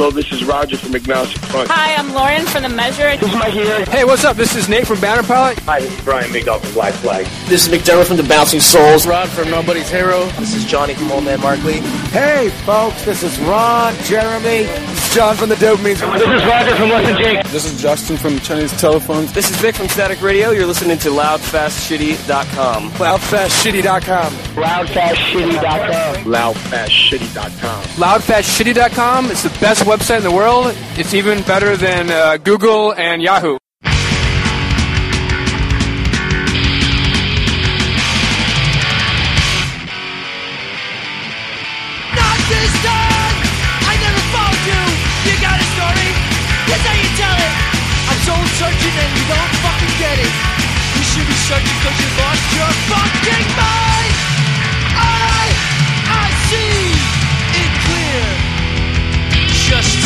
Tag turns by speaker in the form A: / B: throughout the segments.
A: Hello, this is Roger from Agnostic Front.
B: Hi, I'm Lauren from The Measure.
A: This is Mike here.
C: Hey, what's up? This is Nate from Banner Pilot.
D: Hi, this is Brian Migdal from Black Flag.
E: This is McDermott from The Bouncing Souls.
F: Rod from Nobody's Hero.
G: This is Johnny from Old Man Markley.
H: Hey, folks, this is Ron, Jeremy.
C: This is John from The Dopamines.
I: This is Roger from Less Than Jake.
J: This is Justin from Chinese Telephones.
K: This is Vic from Static Radio. You're listening to LoudFastShitty.com.
C: LoudFastShitty.com.
A: LoudFastShitty.com. LoudFastShitty.com.
C: LoudFastShitty.com. It's the best website in the world. It's even better than uh, Google and Yahoo.
L: Searching and you don't fucking get it! You should be searching cause you lost your fucking mind!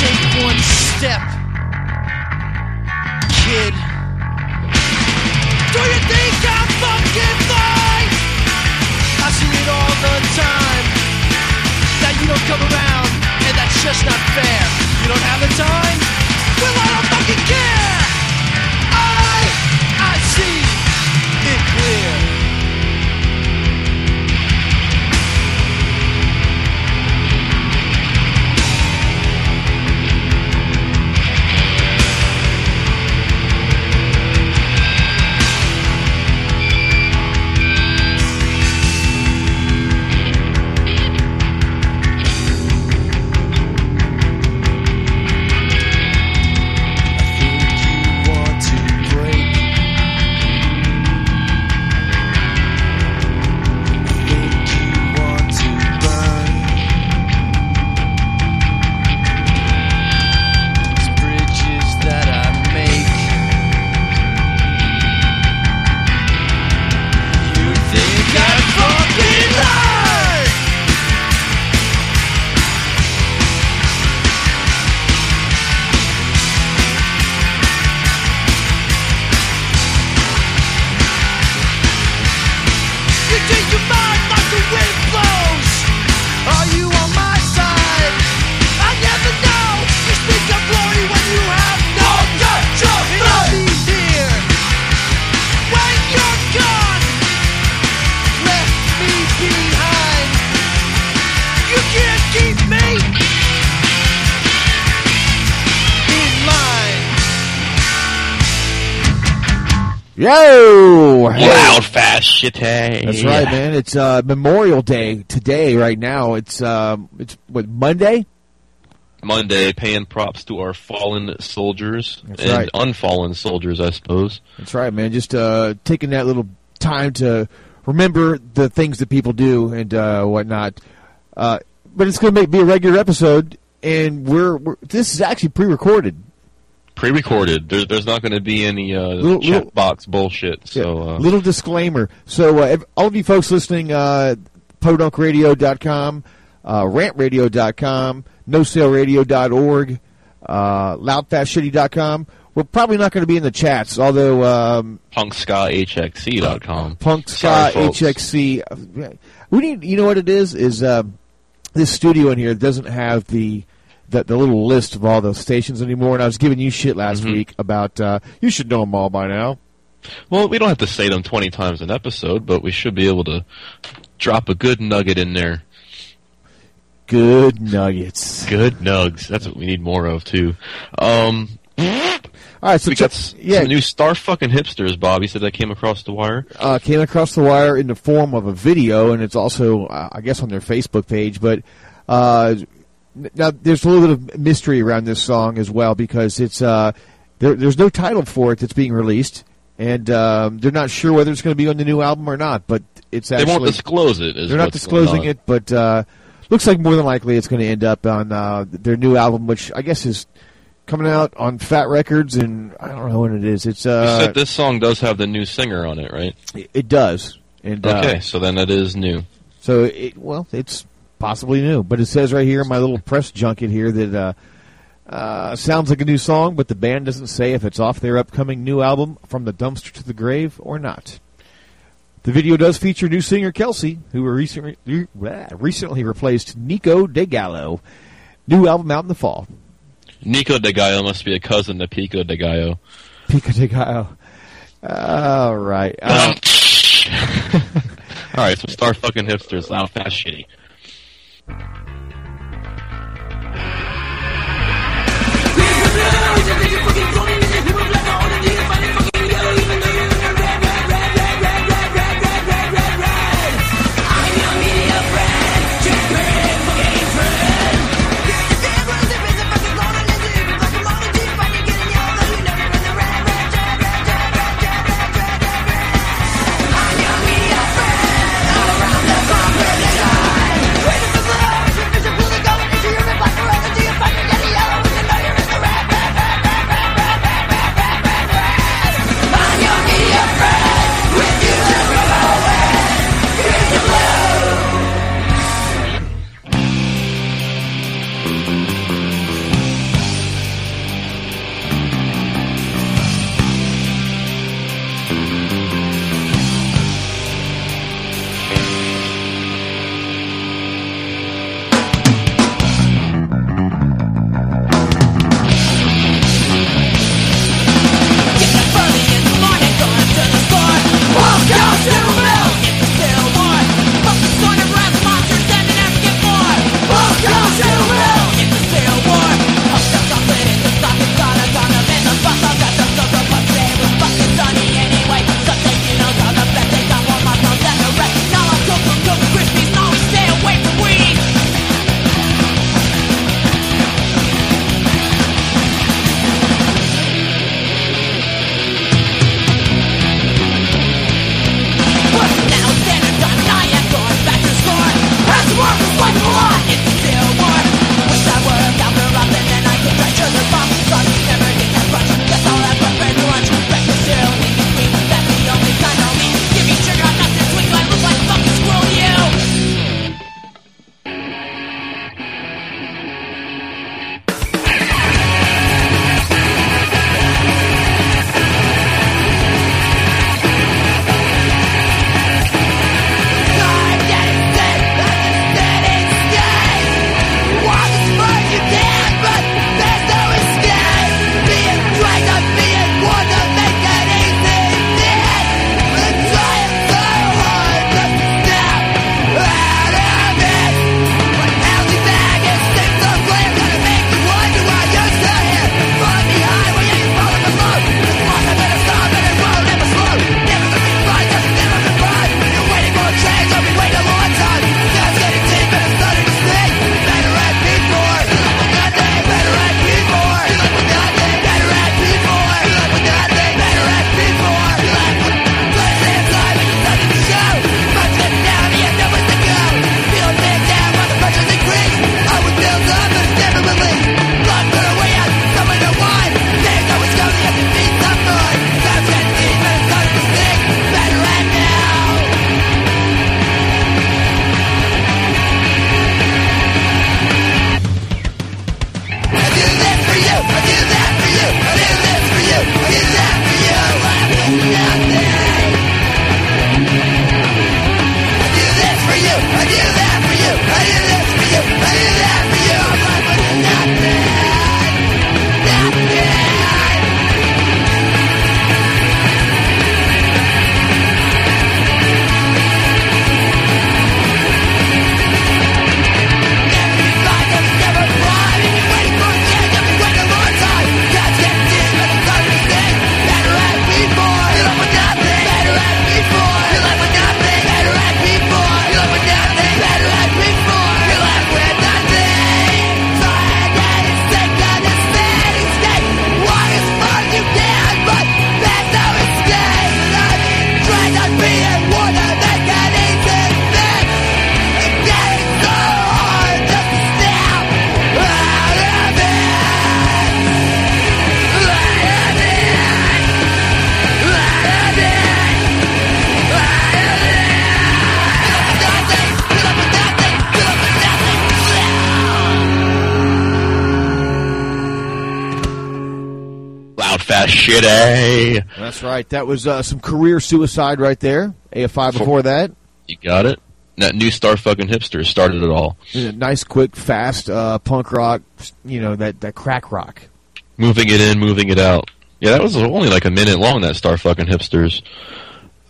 L: Take one step, kid. Do you think I'm fucking fine? I see it all the time. That you don't come around, and that's just not fair. You don't have the time? Well, I don't fucking care.
M: Loud, fast, shitty.
N: That's right, man. It's uh, Memorial Day today. Right now, it's um, it's what Monday.
M: Monday, paying props to our fallen soldiers
N: That's
M: and
N: right.
M: unfallen soldiers, I suppose.
N: That's right, man. Just uh, taking that little time to remember the things that people do and uh, whatnot. Uh, but it's going to be a regular episode, and we're, we're this is actually pre-recorded.
M: Pre-recorded. There's there's not going to be any uh,
N: Little-
M: chat
N: little-
M: box bullshit. So uh,
N: Little disclaimer. So, uh, all of you folks listening, uh, podunkradio.com, uh, rantradio.com, nosaleradio.org, uh, loudfastshitty.com. We're probably not going to be in the chats, although um,
M: punkscahxc.com.
N: Punk
M: Sorry,
N: Ska
M: folks.
N: HXC. We need. You know what it is? Is um, this studio in here doesn't have the, the the little list of all those stations anymore. And I was giving you shit last
M: Mm-hmm.
N: week about. Uh, you should know them all by now.
M: Well, we don't have to say them 20 times an episode, but we should be able to drop a good nugget in there.
N: Good nuggets.
M: Good nugs. That's what we need more of too. Um,
N: all right, so
M: we got
N: yeah.
M: some new star fucking hipsters. Bobby said that came across the wire.
N: uh, came across the wire in the form of a video, and it's also, uh, I guess, on their Facebook page. But uh, now there's a little bit of mystery around this song as well because it's uh, there, there's no title for it that's being released, and um, they're not sure whether it's going to be on the new album or not. But it's
M: They won't disclose it.
N: they're not disclosing it, but uh, looks like more than likely it's going to end up on uh, their new album, which I guess is coming out on Fat Wreck Chords, and I don't know when it is. It's
M: You
N: uh,
M: said this song does have the new singer on it, right?
N: it does. And uh,
M: Okay, so then it is new.
N: So, it, well, it's possibly new, but it says right here in my little press junket here that uh, uh, sounds like a new song, but the band doesn't say if it's off their upcoming new album, From the Dumpster to the Grave, or not. The video does feature new singer Kelsey, who recently recently replaced Nico De Gallo. New album out in the fall.
M: Nico de Gallo must be a cousin to Pico de Gallo.
O: Pico de Gallo. All right. Um,
M: All right, so star fucking hipsters, loud, fast, shitty. Thank
O: you. Right. That was uh, some career suicide right there. AFI before that.
M: You got it. that new star fucking hipster started it all.
N: Nice, quick, fast uh, punk rock. You know that that crack rock.
M: Moving it in, moving it out. Yeah, that was only like a minute long. That star fucking hipsters.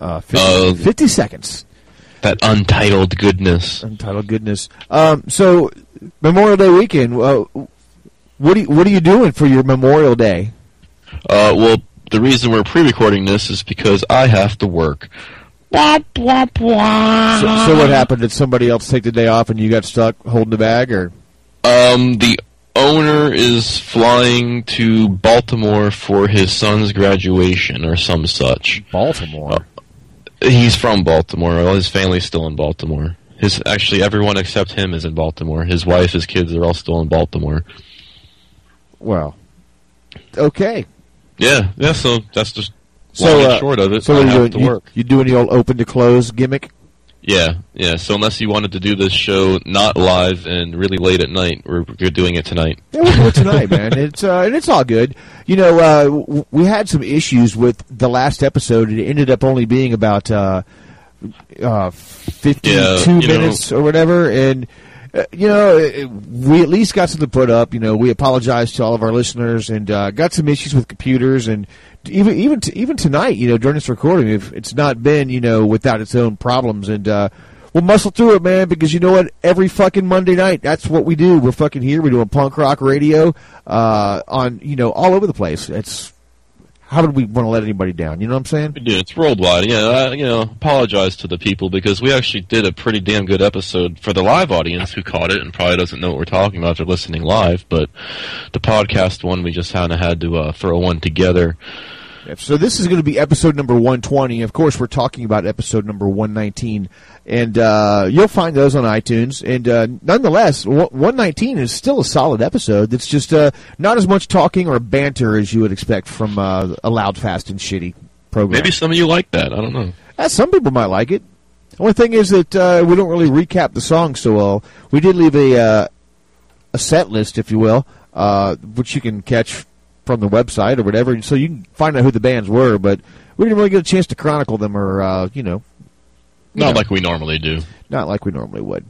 N: Uh, 50, uh, 50 seconds.
M: That untitled goodness.
N: Untitled goodness. Um, so Memorial Day weekend. Uh, what are you, what are you doing for your Memorial Day?
M: Uh, well, the reason we're pre-recording this is because I have to work.
N: Blah blah So, so what happened? Did somebody else take the day off and you got stuck holding the bag, or?
M: Um, the owner is flying to Baltimore for his son's graduation or some such.
N: Baltimore. Uh,
M: he's from Baltimore. Well, his family's still in Baltimore. His actually everyone except him is in Baltimore. His wife, his kids are all still in Baltimore.
N: Well, okay.
M: Yeah, yeah. So that's just so uh, short of it.
N: So are you doing? You, you do any old open to close gimmick?
M: Yeah, yeah. So unless you wanted to do this show not live and really late at night, we're, we're doing it tonight.
N: Yeah, we'll do it tonight, man. It's uh, and it's all good. You know, uh, we had some issues with the last episode. It ended up only being about uh, uh, fifty-two yeah, minutes know, or whatever, and you know, we at least got something put up. You know, we apologize to all of our listeners and uh, got some issues with computers and even even to, even tonight. You know, during this recording, if it's not been you know without its own problems and. Uh, We'll muscle through it, man, because you know what? Every fucking Monday night, that's what we do. We're fucking here. We're doing punk rock radio uh, on, you know, all over the place. It's how would we want to let anybody down? You know what I'm saying?
M: Yeah, it's worldwide. Yeah, I, you know, apologize to the people because we actually did a pretty damn good episode for the live audience who caught it and probably doesn't know what we're talking about they're listening live. But the podcast one, we just kind of had to uh, throw one together
N: so this is going to be episode number 120. Of course, we're talking about episode number 119, and uh, you'll find those on iTunes. And uh, nonetheless, 119 is still a solid episode. It's just uh, not as much talking or banter as you would expect from uh, a loud, fast, and shitty program.
M: Maybe some of you like that. I don't know.
N: Uh, some people might like it. The only thing is that uh, we don't really recap the song so well. We did leave a a set list, if you will, which you can catch from the website or whatever, so you can find out who the bands were. But we didn't really get a chance to chronicle them, or uh, you know,
M: you not know, like we normally do.
N: Not like we normally would.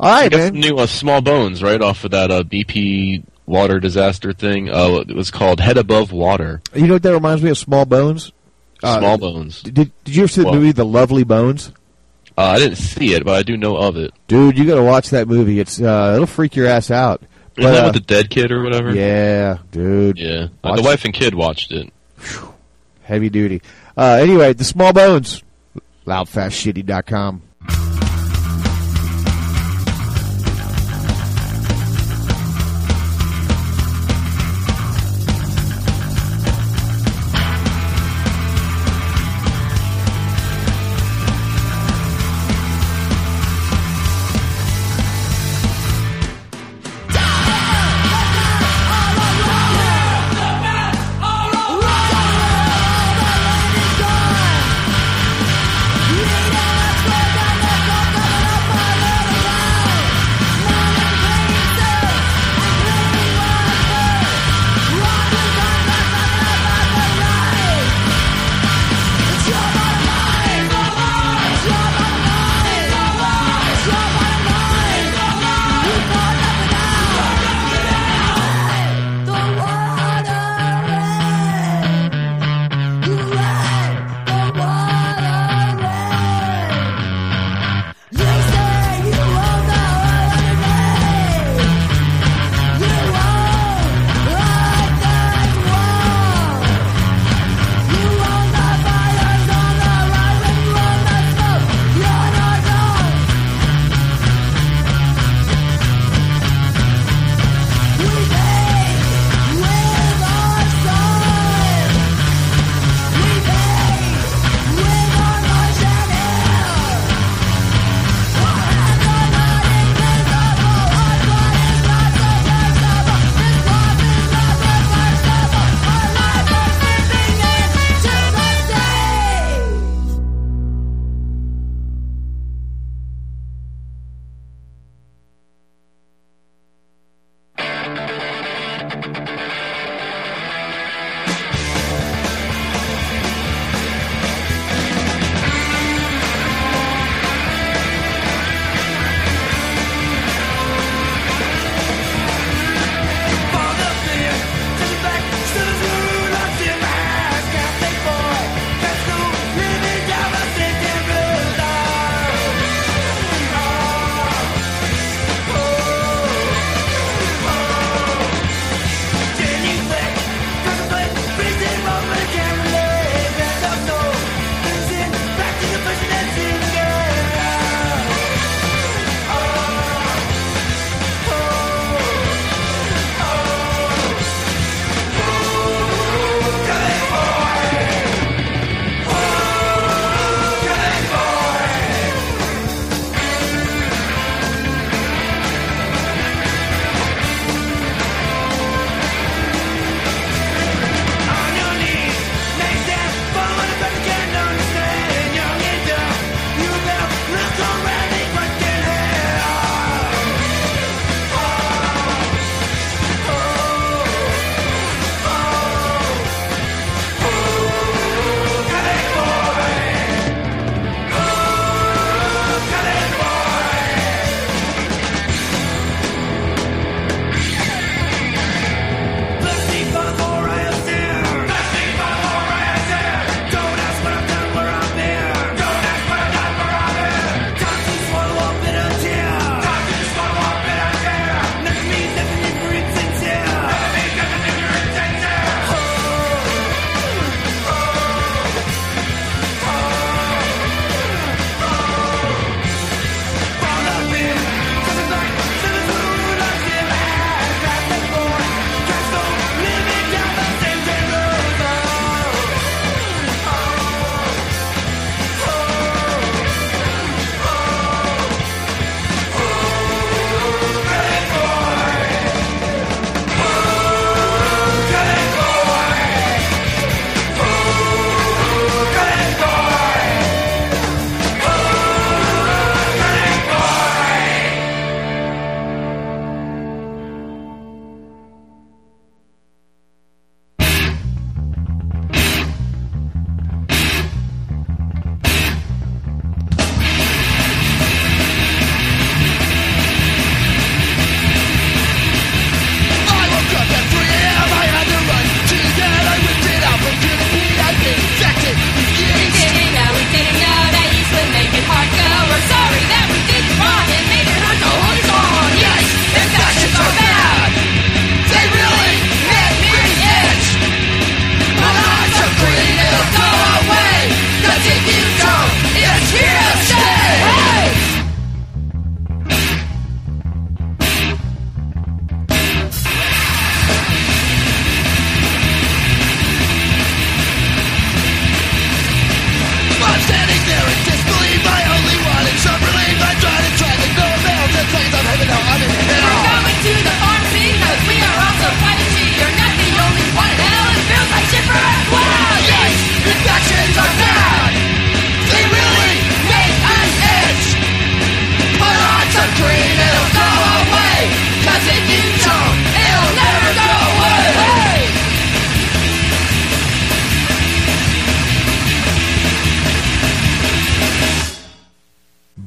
N: All right,
M: I
N: man.
M: New uh, Small Bones, right off of that uh, BP water disaster thing. Uh, it was called Head Above Water.
N: You know what that reminds me of? Small Bones.
M: Uh, Small Bones.
N: Did Did you ever see the movie The Lovely Bones?
M: Uh, I didn't see it, but I do know of it.
N: Dude, you got to watch that movie. It's uh, it'll freak your ass out.
M: Is that uh, with the dead kid or whatever?
N: Yeah, dude.
M: Yeah, uh, the wife and kid watched it.
N: Heavy duty. Uh, anyway, the small bones. Loudfastshitty.com.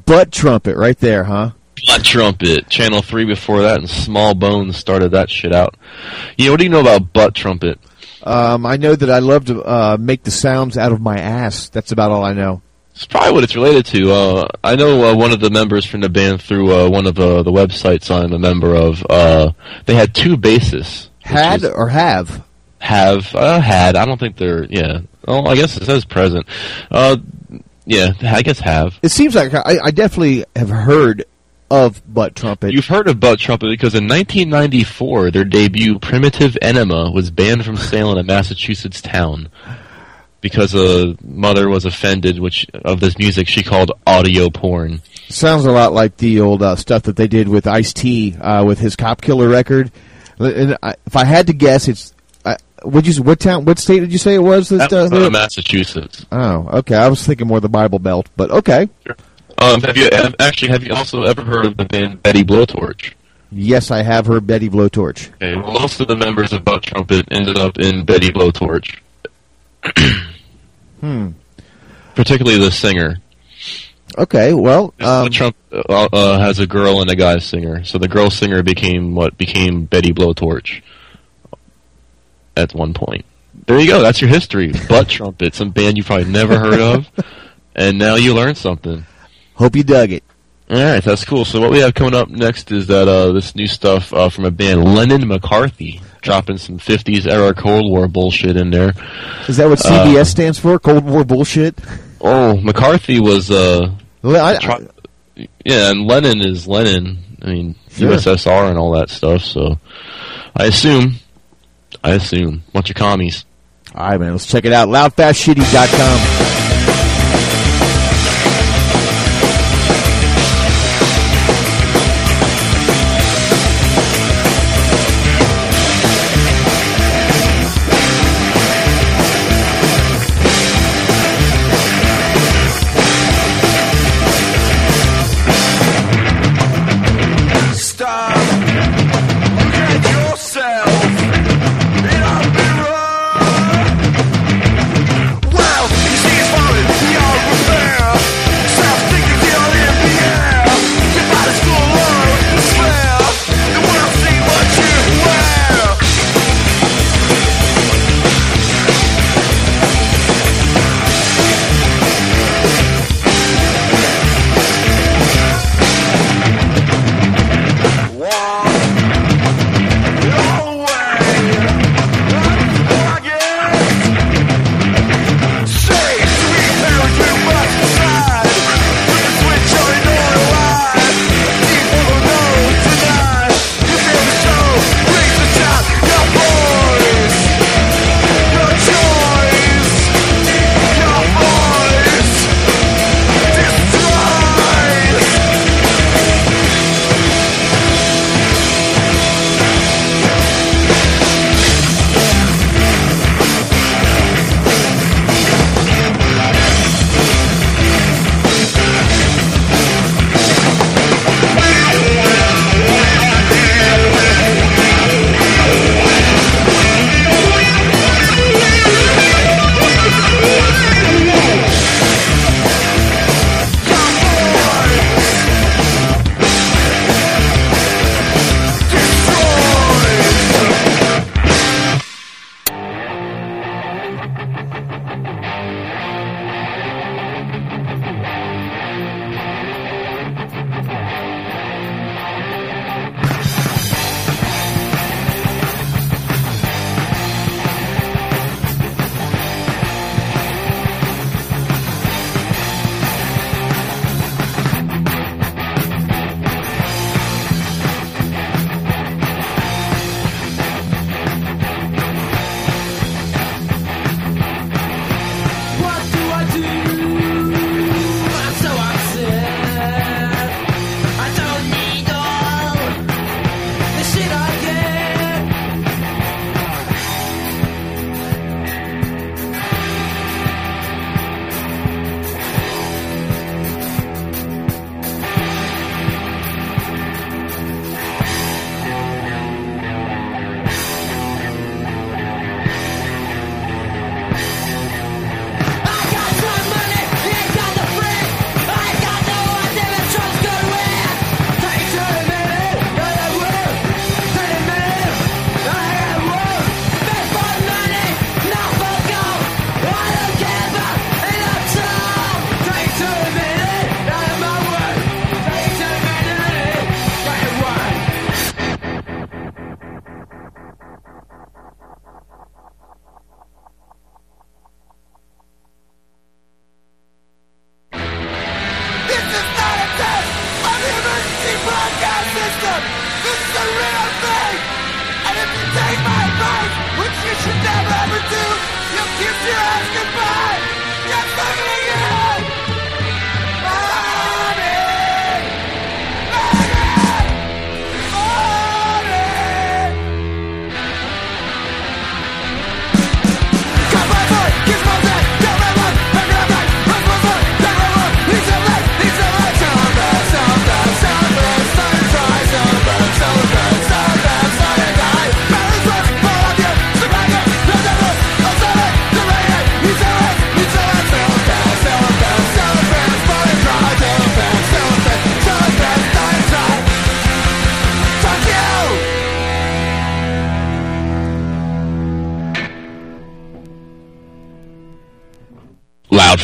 N: Butt Trumpet right there, huh?
M: Butt Trumpet. Channel 3 before that, and Small Bones started that shit out. You know, what do you know about Butt Trumpet?
N: Um, I know that I love to uh, make the sounds out of my ass. That's about all I know.
M: It's probably what it's related to. Uh, I know uh, one of the members from the band through uh, one of uh, the websites I'm a member of. Uh, they had two bassists.
N: Had or have?
M: Have uh, had. I don't think they're. Yeah. Oh, I guess it says present. Yeah, I guess have.
N: It seems like I, I definitely have heard of Butt Trumpet.
M: You've heard of Butt Trumpet because in 1994, their debut, Primitive Enema, was banned from sale in a Massachusetts town because a mother was offended which of this music she called audio porn.
N: Sounds a lot like the old uh, stuff that they did with Ice T uh, with his Cop Killer record. And I, if I had to guess, it's what you what town, what state did you say it was? This,
M: uh, uh, Massachusetts.
N: Oh, okay. I was thinking more the Bible Belt, but okay.
M: Sure. Um, have you have, actually have you also ever heard of the band Betty Blowtorch?
N: Yes, I have heard Betty Blowtorch.
M: Okay, well, most of the members of Butt Trumpet ended up in Betty Blowtorch.
N: hmm.
M: Particularly the singer.
N: Okay, well, um,
M: Trump uh, uh, has a girl and a guy singer, so the girl singer became what became Betty Blowtorch at one point. There you go. That's your history. Butt Trumpet, some band you probably never heard of, and now you learned something.
N: Hope you dug it.
M: All right, that's cool. So what we have coming up next is that uh, this new stuff uh, from a band, Lenin McCarthy, dropping some '50s era Cold War bullshit in there.
N: Is that what CBS uh, stands for? Cold War bullshit.
M: Oh, McCarthy was. Uh,
N: I, I,
M: yeah, and Lennon is Lennon. I mean, sure. USSR and all that stuff. So, I assume. I assume. Bunch of commies.
N: All right, man. Let's check it out. Loudfastshitty.com.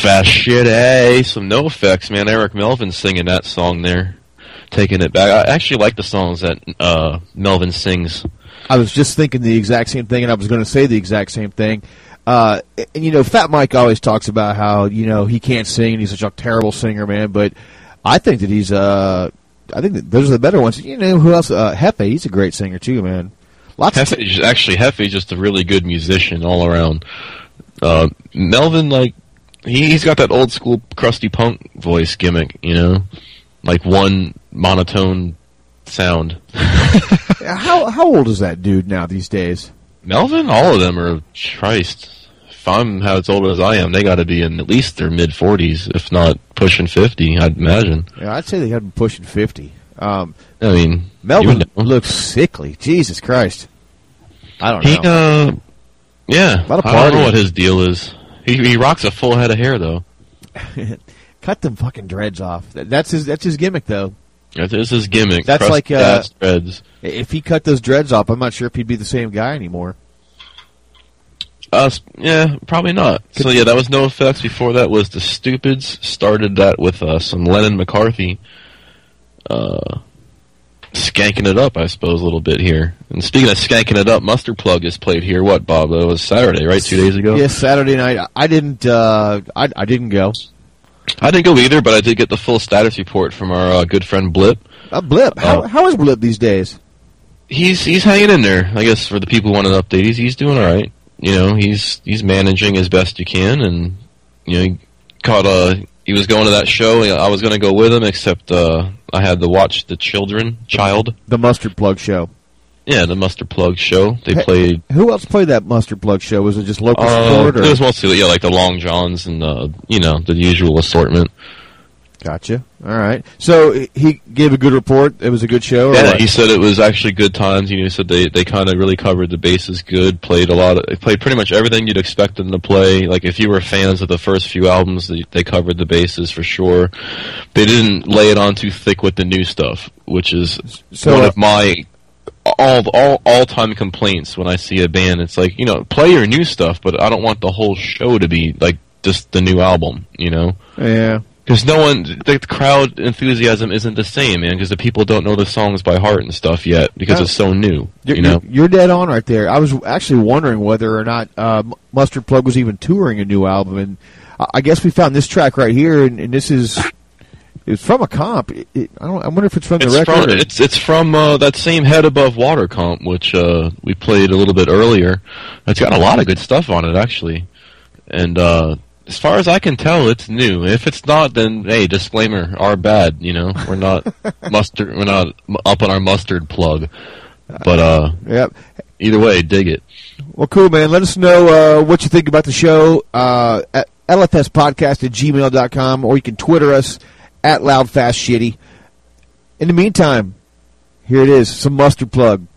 M: fast shit, hey. Some NOFX, man. Eric Melvin singing that song there. Taking it back. I actually like the songs that uh, Melvin sings.
N: I was just thinking the exact same thing, and I was going to say the exact same thing. Uh, and you know, Fat Mike always talks about how you know he can't sing and he's such a terrible singer, man. But I think that he's uh, I think that those are the better ones. You know, who else? Uh, Hefe, he's a great singer too, man. Lots of
M: Hefe, actually, Hefe's just a really good musician all around. Uh, Melvin, like, he, he's got that old school crusty punk voice gimmick, you know? Like one monotone sound.
N: how how old is that dude now these days?
M: Melvin, all of them are, Christ. If I'm how as old as I am, they got to be in at least their mid 40s, if not pushing 50, I'd imagine.
N: Yeah, I'd say they got him pushing fifty. Um,
M: I mean,
N: Melvin
M: you know.
N: looks sickly. Jesus Christ. I don't
M: He,
N: know.
M: uh, yeah,
N: Lot of
M: I don't know what his deal is. He, he rocks a full head of hair, though.
N: Cut them fucking dreads off. That- That's his. That's his gimmick, though.
M: That's, that's his gimmick.
N: That's
M: crusty
N: like, uh,
M: dreads.
N: If he cut those dreads off, I'm not sure if he'd be the same guy anymore.
M: Uh, yeah, probably not. So yeah, that was NOFX. Before that was the Stupids. Started that with uh, some Lenin McCarthy, uh, skanking it up, I suppose, a little bit here. And speaking of skanking it up, Mustard Plug is played here. What, Bob? That was Saturday, right? Two days ago.
N: Yes, Saturday night. I- didn't. Uh, I I didn't go.
M: I didn't go either, but I did get the full status report from our uh, good friend Blip.
N: Uh, Blip. How
M: Oh.
N: how is Blip these days?
M: He's he's hanging in there. I guess for the people who want an update, he's he's doing all right. You know, he's he's managing as best you can, and you know, he caught a. He was going to that show. I was going to go with him, except uh, I had to watch the children, child.
N: The Mustard Plug show.
M: Yeah, the Mustard Plug show. They
N: Hey,
M: played.
N: Who else played that Mustard Plug show? Was it just local
M: Uh,
N: support? Or?
M: it was mostly yeah, like the Long Johns and uh, you know the usual assortment.
N: Gotcha. All right. So he gave a good report. It was a good show.
M: Yeah,
N: what?
M: he said it was actually good times. You know, he said they, they kind of really covered the bases good. Played a lot. Of, played pretty much everything you'd expect them to play. Like if you were fans of the first few albums, they, they covered the bases for sure. They didn't lay it on too thick with the new stuff, which is
N: So,
M: one
N: uh,
M: of my all all all time complaints when I see a band. It's like you know, play your new stuff, but I don't want the whole show to be like just the new album. You know.
N: yeah.
M: Because no one, the crowd enthusiasm isn't the same, man. Because the people don't know the songs by heart and stuff yet because it's so new.
N: You're,
M: you know,
N: you're, dead on right there. I was actually wondering whether or not uh, Mustard Plug was even touring a new album, and I I guess we found this track right here, and, and this is it's from a comp. It, it, I don't. I wonder if it's from the
M: it's
N: record.
M: from it's it's from uh, that same Head Above Water comp, which uh, we played a little bit earlier. It's got a lot of good stuff on it actually, and uh, as far as I can tell, it's new. If it's not, then hey, disclaimer: our bad. You know, we're not mustard. We're not up on our mustard plug. But uh,
N: Yep.
M: either way, dig it.
N: Well, cool, man. Let us know uh, what you think about the show uh, at lfspodcast at gmail.com, or you can Twitter us at loudfastshitty. In the meantime, here it is, some mustard plug.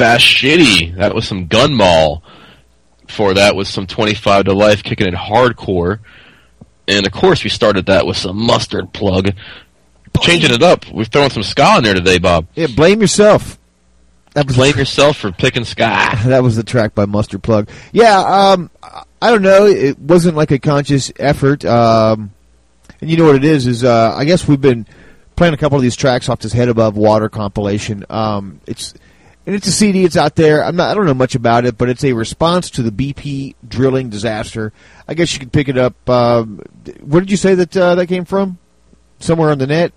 M: Fast, shitty. That was some Gunmoll. Before that was some 25 to life kicking it hardcore. And of course we started that with some mustard plug. Changing it up. We've thrown some ska in there today, Bob.
N: Yeah, blame yourself.
M: That was blame yourself for picking ska.
N: that was the track by Mustard Plug. Yeah, um, I don't know. It wasn't like a conscious effort. Um, and you know what it is? Is uh, I guess we've been playing a couple of these tracks off this Head Above Water compilation. Um, it's and it's a CD. It's out there. I'm not. I don't know much about it, but it's a response to the BP drilling disaster. I guess you could pick it up. Um, where did you say that uh, that came from? Somewhere on the net.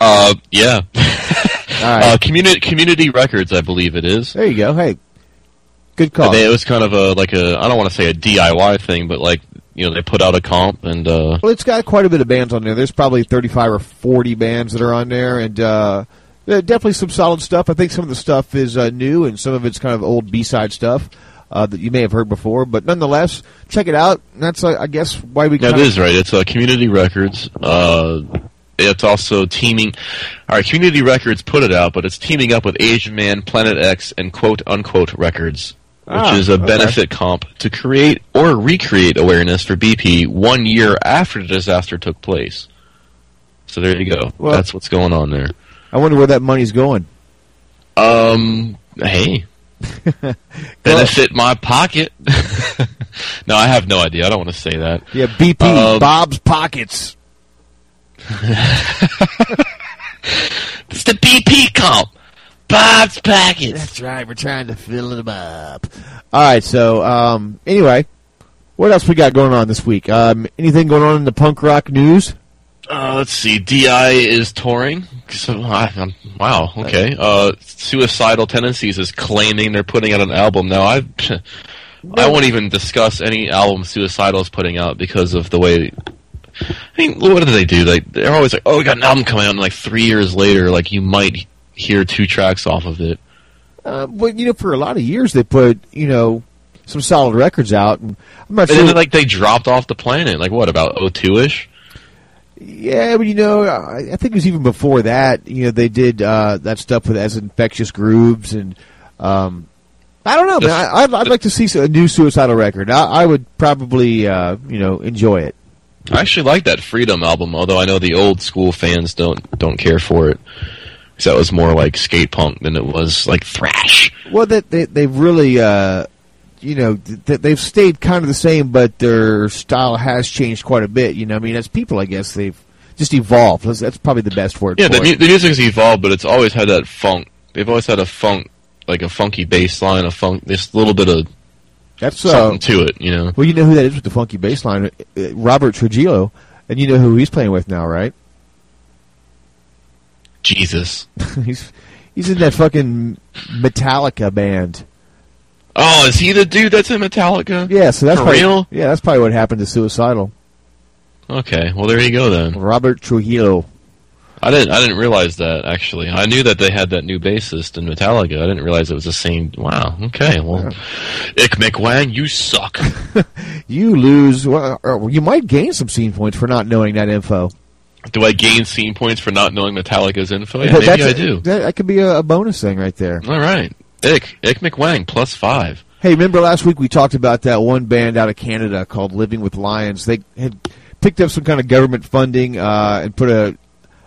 M: Uh, yeah. right. uh, community Community Records, I believe it is.
N: There you go. Hey, good call.
M: They, it was kind of a like a I don't want to say a DIY thing, but like you know they put out a comp and. uh
N: Well, it's got quite a bit of bands on there. There's probably 35 or 40 bands that are on there, and. uh definitely some solid stuff. I think some of the stuff is uh, new, and some of it's kind of old B-side stuff uh, that you may have heard before. But nonetheless, check it out. That's, uh, I guess, why we.
M: That is right. It's uh, Community Records. Uh, it's also teaming. All right, Community Records put it out, but it's teaming up with Asian Man, Planet X, and quote unquote Records, which ah, is a okay. benefit comp to create or recreate awareness for BP one year after the disaster took place. So there you go. Well, That's what's going on there.
N: I wonder where that money's going.
M: Um, hey, benefit my pocket. no, I have no idea. I don't want to say that.
N: Yeah, BP, um, Bob's pockets.
M: it's the BP comp. Bob's pockets.
N: That's right. We're trying to fill them up. All right. So, um, anyway, what else we got going on this week? Um, anything going on in the punk rock news?
M: Uh, let's see. Di is touring. So, uh, wow. Okay. Uh, Suicidal Tendencies is claiming they're putting out an album now. I, I won't even discuss any album Suicidal is putting out because of the way. I mean, what do they do? Like they're always like, "Oh, we got an album coming out." And like three years later, like you might hear two tracks off of it.
N: Uh, but you know, for a lot of years, they put you know some solid records out. And I'm not
M: and
N: sure.
M: Then, like they dropped off the planet. Like what about 02 ish?
N: Yeah, but you know, I, I think it was even before that. You know, they did uh, that stuff with as infectious grooves, and um, I don't know. Man, I, would like to see a new suicidal record. I, I would probably, uh, you know, enjoy it.
M: I actually like that Freedom album, although I know the old school fans don't don't care for it. Because that was more like skate punk than it was like thrash.
N: Well, that they they really uh, you know, th they've stayed kind of the same, but their style has changed quite a bit. You know, I mean, as people, I guess they've just evolved. That's, that's probably the best word.
M: Yeah, the, mu the music's evolved, but it's always had that funk. They've always had a funk, like a funky bass line, a funk, this little bit of
N: that's
M: uh, something to it. You know.
N: Well, you know who that is with the funky bass line, uh, Robert Trujillo, and you know who he's playing with now, right?
M: Jesus.
N: he's he's in that fucking Metallica band.
M: Oh, is he the dude that's in Metallica?
N: Yeah, so that's
M: For
N: probably,
M: real.
N: Yeah, that's probably what happened to Suicidal.
M: Okay, well there you go then.
N: Robert Trujillo.
M: I didn't. I didn't realize that actually. I knew that they had that new bassist in Metallica. I didn't realize it was the same. Wow. Okay. Well. Ick McWang, you suck.
N: you lose. Well, uh, you might gain some scene points for not knowing that info.
M: Do I gain scene points for not knowing Metallica's info? Yeah, maybe I do.
N: That, that could be a, a bonus thing right there.
M: All right. Ick, Ick McWang, plus five.
N: Hey, remember last week we talked about that one band out of Canada called Living with Lions? They had picked up some kind of government funding uh, and put a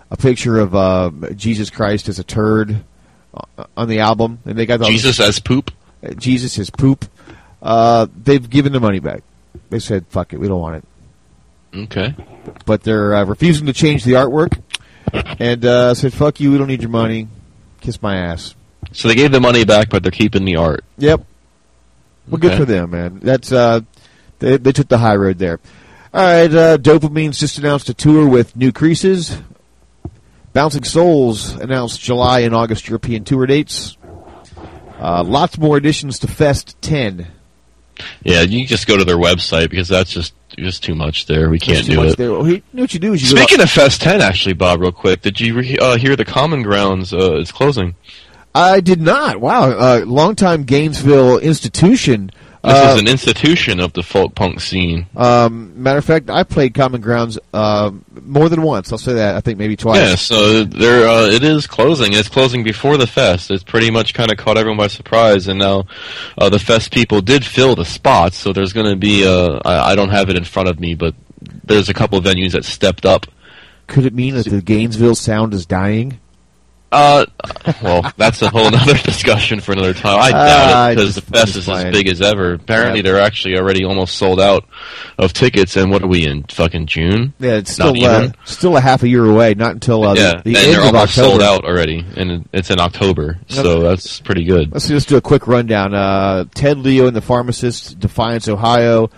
N: a picture of uh, Jesus Christ as a turd on the album, and they got
M: Jesus as poop.
N: Uh, Jesus as poop. Uh, they've given the money back. They said, "Fuck it, we don't want
M: it." Okay.
N: But they're uh, refusing to change the artwork, and uh, said, "Fuck you, we don't need your money. Kiss my ass."
M: So they gave the money back, but they're keeping the art.
N: Yep. Well, okay. good for them, man. That's uh, they they took the high road there. All right, uh, Dopamine's just announced a tour with New Creases. Bouncing Souls announced July and August European tour dates. Uh, lots more additions to Fest 10.
M: Yeah, you just go to their website because that's just just too much there. We can't do it.
N: There. Well, you know what you do is you
M: Speaking of Fest 10, actually, Bob, real quick, did you uh, hear the Common Grounds uh, is closing?
N: I did not. Wow, uh, longtime Gainesville institution
M: This
N: Uh,
M: is an institution of the folk punk scene.
N: Um, matter of fact, I played Common Grounds uh, more than once. I'll say that. I think maybe twice.
M: Yeah, so there uh, it is closing. It's closing before the fest. It's pretty much kind of caught everyone by surprise, and now uh, the fest people did fill the spots. So there's going to be. Uh, I, I don't have it in front of me, but there's a couple of venues that stepped up.
N: Could it mean that the Gainesville sound is dying?
M: Uh, well, that's a whole other discussion for another time. I
N: Uh,
M: doubt it because the fest is as big as ever. Apparently,
N: Yeah.
M: they're actually already almost sold out of tickets. And what are we in? Fucking June?
N: Yeah, it's still uh, still a half a year away. Not until uh,
M: yeah,
N: the, the end
M: they're
N: of October.
M: sold out already, and it's in October, so that's pretty good.
N: Let's just do a quick rundown. Uh, Ted Leo and the Pharmacists, Defiance, Ohio,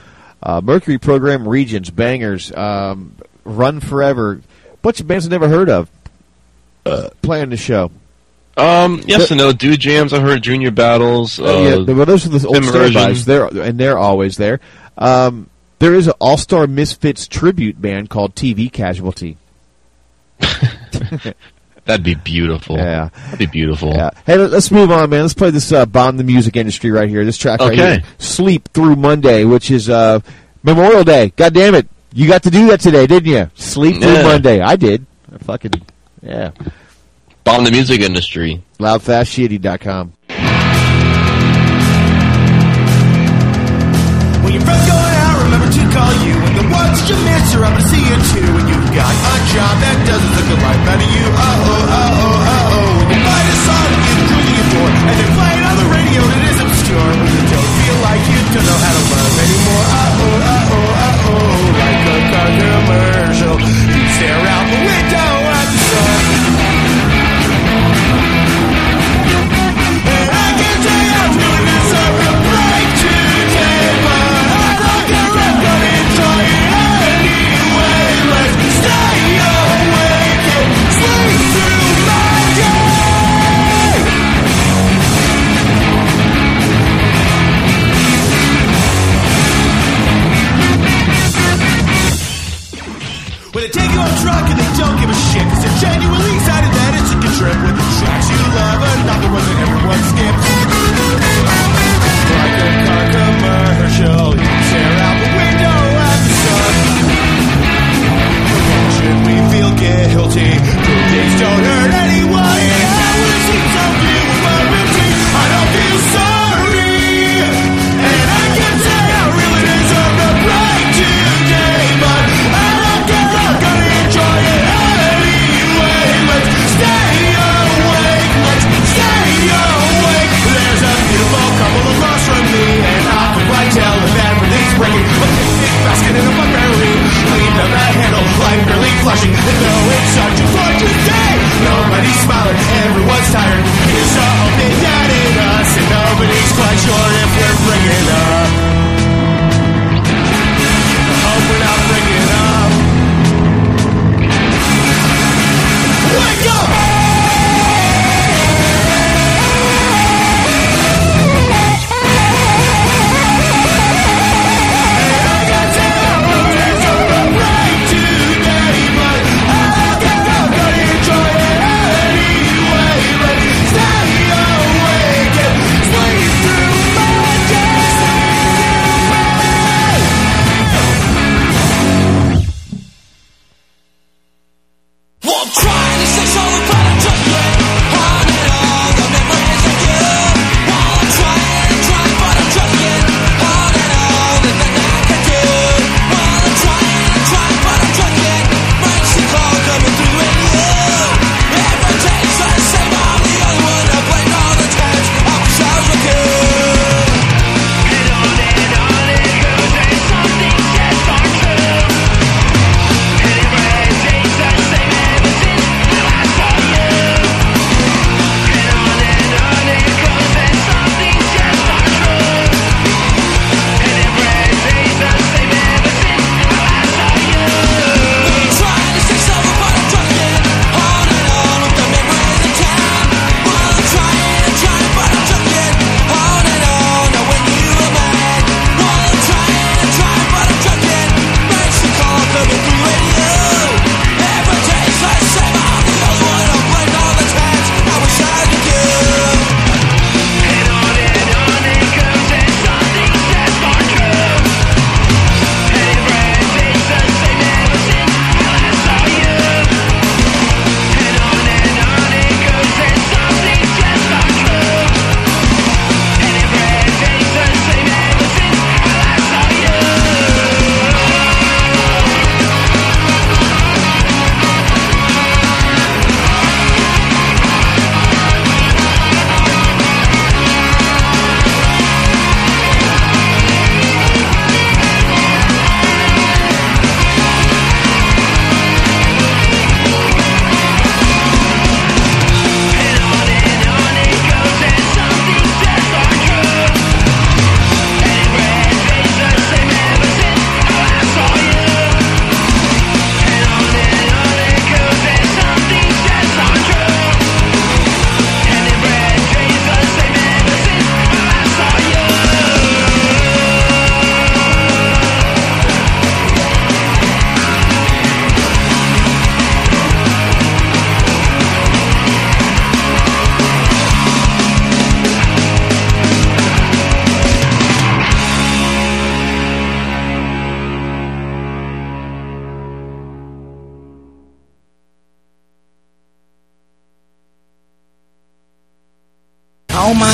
N: uh, Mercury Program, Regions, Bangers, um, Run Forever, bunch of bands I never heard of uh, playing the show.
M: Um, yes and no. Dude Jams, I heard Junior Battles. Uh,
N: Uh, yeah, well, those are the old standbys. They're and they're always there. Um, there is an All Star Misfits tribute band called TV Casualty.
M: That'd be beautiful.
N: Yeah.
M: That'd be beautiful.
N: Yeah. Hey, let- let's move on, man. Let's play this uh, bomb the music industry right here. This track right
M: Okay.
N: here, "Sleep Through Monday," which is uh, Memorial Day. God damn it, you got to do that today, didn't you? Sleep through Monday. I did. I fucking yeah.
M: Bomb the music industry.
N: Loudfastshitty.com.
F: When your friends going out, remember to call you. When the ones you miss are up to see you too. When you've got a job that doesn't look a life out of you. Uh oh, uh oh, uh oh. When you find a song that you're cruising for, and they play it on the radio that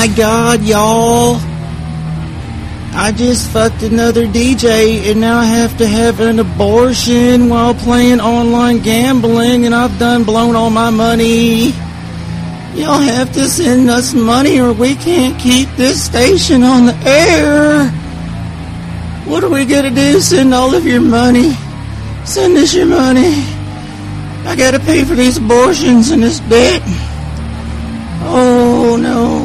F: my god, y'all. I just fucked another DJ and now I have to have an abortion while playing online gambling and I've done blown all my money. Y'all have to send us money or we can't keep this station on the air. What are we gonna do? Send all of your money. Send us your money. I gotta pay for these abortions and this debt. Oh no.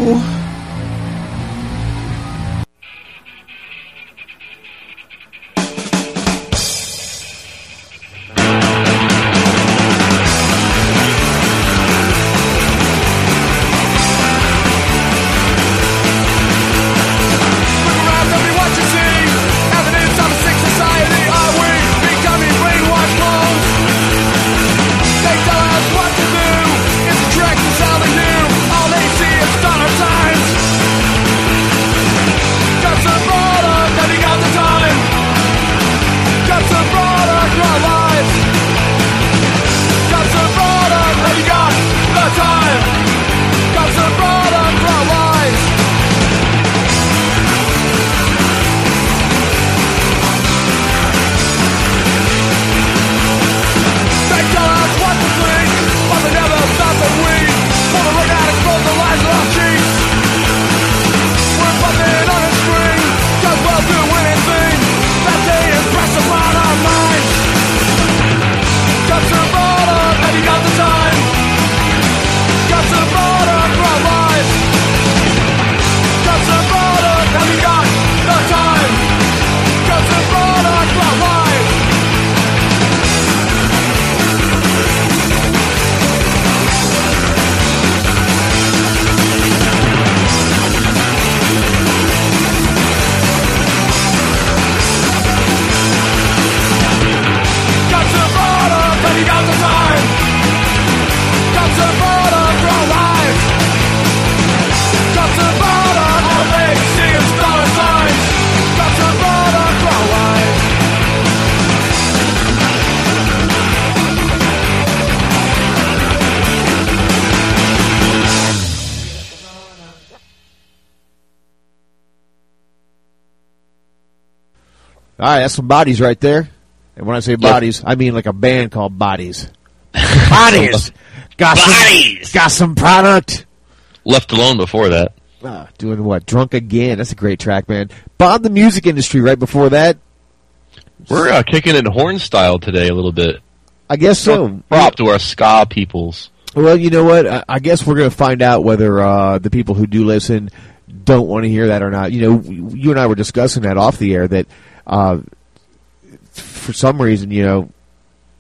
N: Right, that's some bodies right there. And when I say bodies, I mean like a band called Bodies. bodies. Got
M: Bodies.
N: Some, got some product.
M: Left alone before that.
N: Ah, doing what? Drunk again. That's a great track, man. Bomb the music industry. Right before that,
M: We're uh, kicking it horn style today a little bit.
N: I guess so.
M: Prop to our ska peoples.
N: Well, you know what? I, I guess we're going to find out whether uh, the people who do listen don't want to hear that or not. You know, you and I were discussing that off the air that uh, for some reason, you know,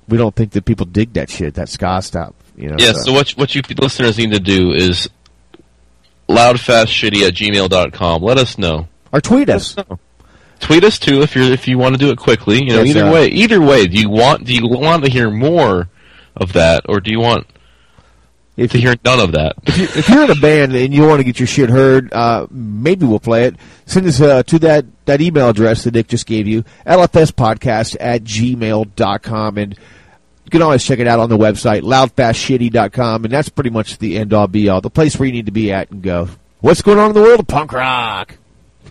N: we don't think that people dig that shit, that ska stuff. You know,
M: Yeah, so what what you listeners need to do is loudfastshitty at gmail.com. Let us know.
N: or tweet us.
M: Tweet us too if you if you want to do it quickly. You know,
N: Yes,
M: either
N: uh,
M: way, either way, do you want do you want to hear more of that, or do you want
N: If
M: to hear none of that?
N: if, you, if you're in a band and you want to get your shit heard, uh, maybe we'll play it. Send us uh, to that, that email address that Nick just gave you, lfspodcast at gmail.com. And you can always check it out on the website, loudfastshitty.com. And that's pretty much the end all be all, the place where you need to be at and go. What's going on in the world of punk rock?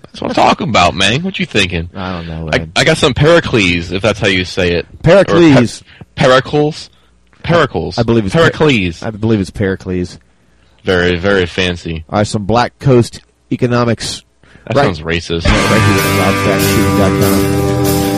M: That's what I'm talking about, man. What you thinking?
N: I don't know,
M: I. I got some Pericles, if that's how you say it.
N: Pericles.
M: Pericles? Pericles.
N: I believe it's
M: Pericles.
N: I believe it's Pericles.
M: Very, very fancy.
N: All right, some Black Coast economics.
M: That
N: right,
M: sounds racist.
N: right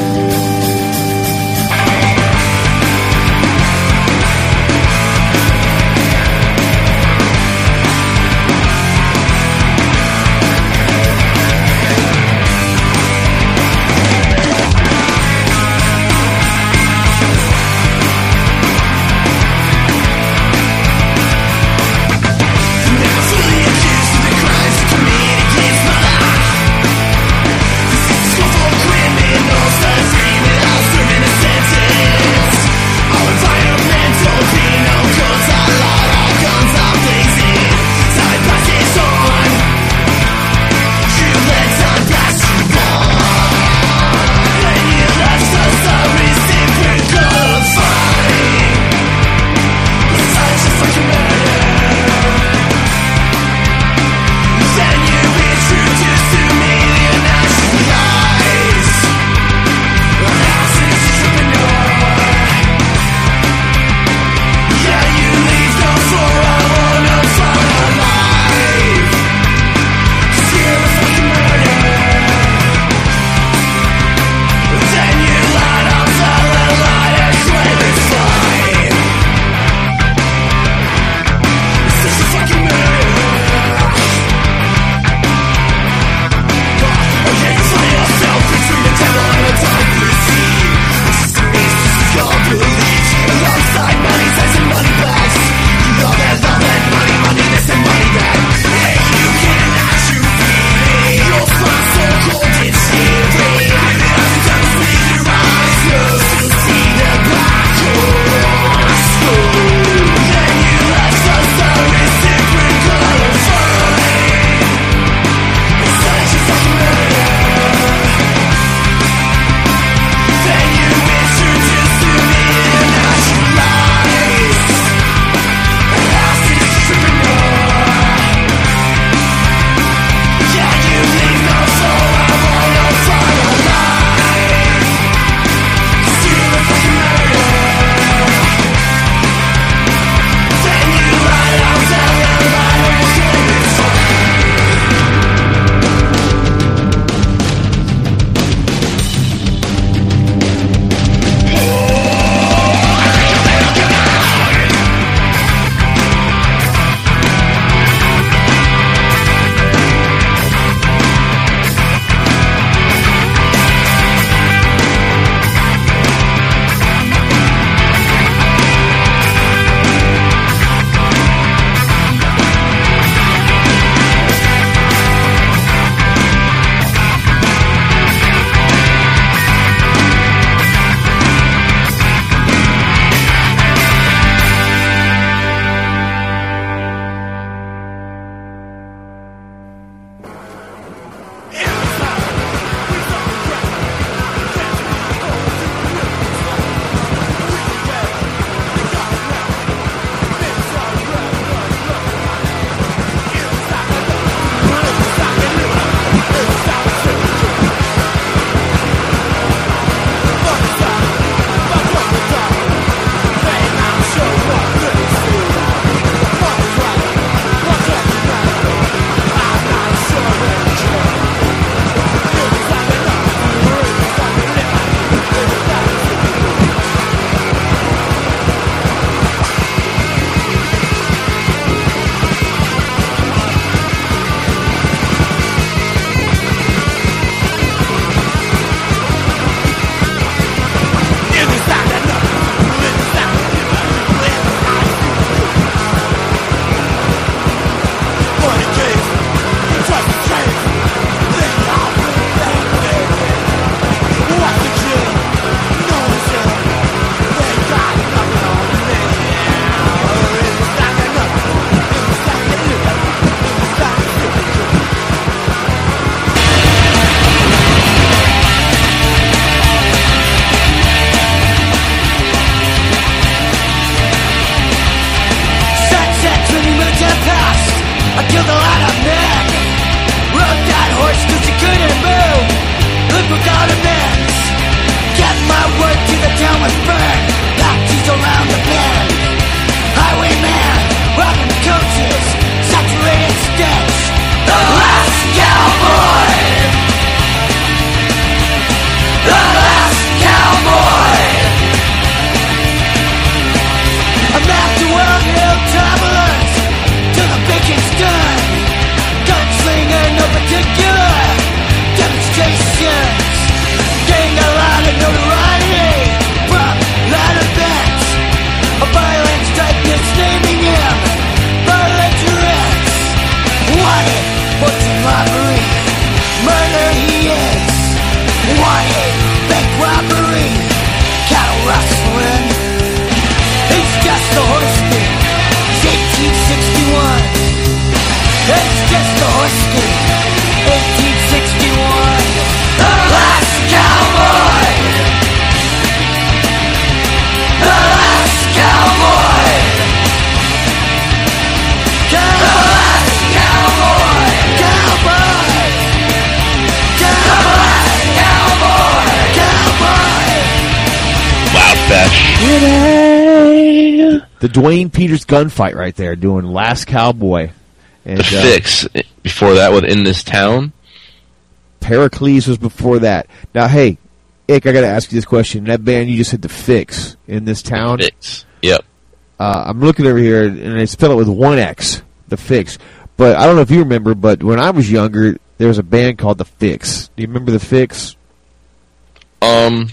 L: Cowboy. The
N: Duane Peters gunfight right there, doing Last Cowboy. And,
M: The
N: uh,
M: Fix before that with In This Town.
N: Pericles was before that. Now, hey, Ick, I got to ask you this question. That band you just said, The Fix, in this town.
M: The Fix. Yep.
N: Uh, I'm looking over here, and they spell it with one X, The Fix. But I don't know if you remember, but when I was younger, there was a band called The Fix. Do you remember The Fix?
M: Um,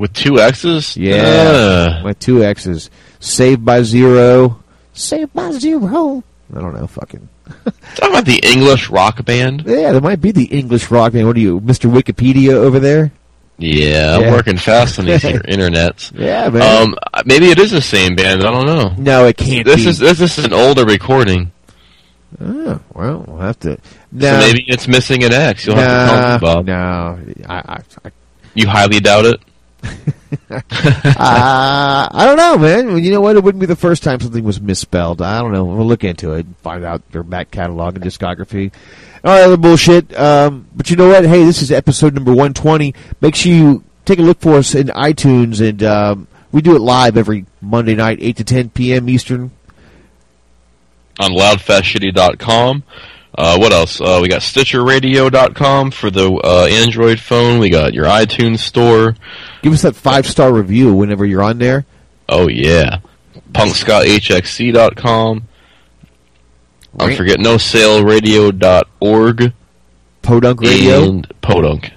M: with two X's.
N: Yeah,
M: Uh,
N: with two X's. Saved by Zero. Saved by Zero. I don't know, fucking.
M: talking about the English rock band.
N: Yeah, there might be the English rock band. What are you, Mr. Wikipedia over there?
M: Yeah, I'm working fast on these inter- internets.
N: Yeah, man.
M: Um, maybe it is the same band. I don't know.
N: No, it can't
M: This
N: be.
M: is this is an older recording.
N: Oh, well, we'll have to.
M: So
N: No,
M: maybe it's missing an X. You'll have to
N: nah,
M: tell Bob.
N: no, I, I, I
M: You highly doubt it.
N: uh, I don't know, man. You know what? It wouldn't be the first time something was misspelled. I don't know. We'll look into it find out their back catalog and discography. All right, other bullshit. Um, but you know what? Hey, this is episode number 120. Make sure you take a look for us in iTunes, and um, we do it live every Monday night, 8 to 10 p.m. Eastern.
M: on loudfastshitty.com. Uh, what else? Uh, we got StitcherRadio.com for the uh, Android phone. We got your iTunes store.
N: Give us that five star review whenever you're on there.
M: Oh yeah, PunkScottHXC.com. I
N: Right.
M: forget NoSaleRadio.org
N: Podunk Radio.
M: and Podunk.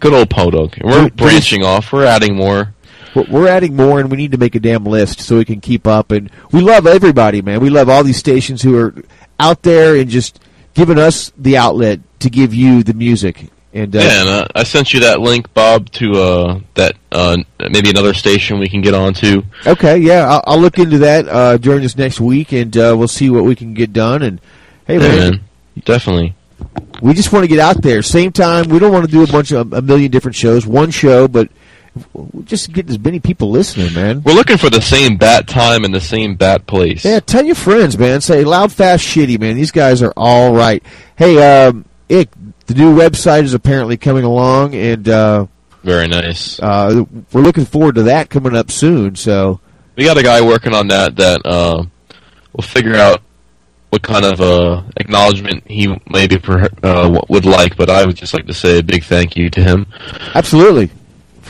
M: Good old Podunk. We're
N: We're-
M: branching off. We're adding more.
N: We're- We're adding more, and we need to make a damn list so we can keep up. And we love everybody, man. We love all these stations who are out there and just giving us the outlet to give you the music. And uh,
M: Yeah, and uh, I sent you that link, Bob, to uh, that uh, maybe another station we can get onto.
N: okay, yeah, I'll, I'll look into that uh, during this next week, and uh, we'll see what we can get done. And hey,
M: Yeah,
N: man,
M: definitely.
N: we just want to get out there. Same time, we don't want to do a bunch of a million different shows. One show, but just get as many people listening, man.
M: We're looking for the same bat time and the same bat place.
N: Yeah, tell your friends, man. Say loud, fast, shitty, man. These guys are all right. Hey, um, Ick, the new website is apparently coming along, and uh,
M: Very nice.
N: uh, we're looking forward to that coming up soon. So,
M: We got a guy working on that that uh, will figure out what kind of uh, acknowledgement he maybe per, uh, would like. But I would just like to say a big thank you to him.
N: absolutely,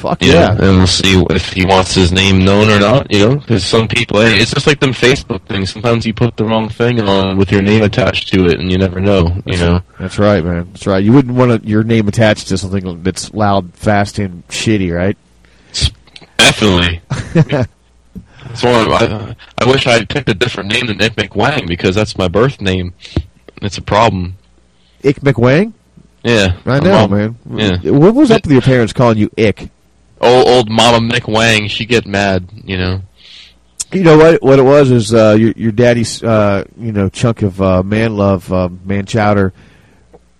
N: fuck
M: You
N: yeah.
M: and we'll see if he wants his name known or not. You know, because some people, hey, it's just like them Facebook things. Sometimes you put the wrong thing on with your name attached to it, and you never know. You know.
N: That's right, man. That's right. You wouldn't want your name attached to something that's loud, fast, and shitty, right?
M: Definitely. so I, I wish I had picked a different name than Nick McWang because that's my birth name. It's a problem.
N: Ick McWang?
M: Yeah,
N: I
M: I'm
N: know,
M: all-
N: man.
M: Yeah,
N: What was up with your parents calling you Ick?
M: Old old Mama wang, she get mad. You know.
N: You know what? What it was is uh, your your daddy's uh, you know chunk of uh, man love, uh, man chowder.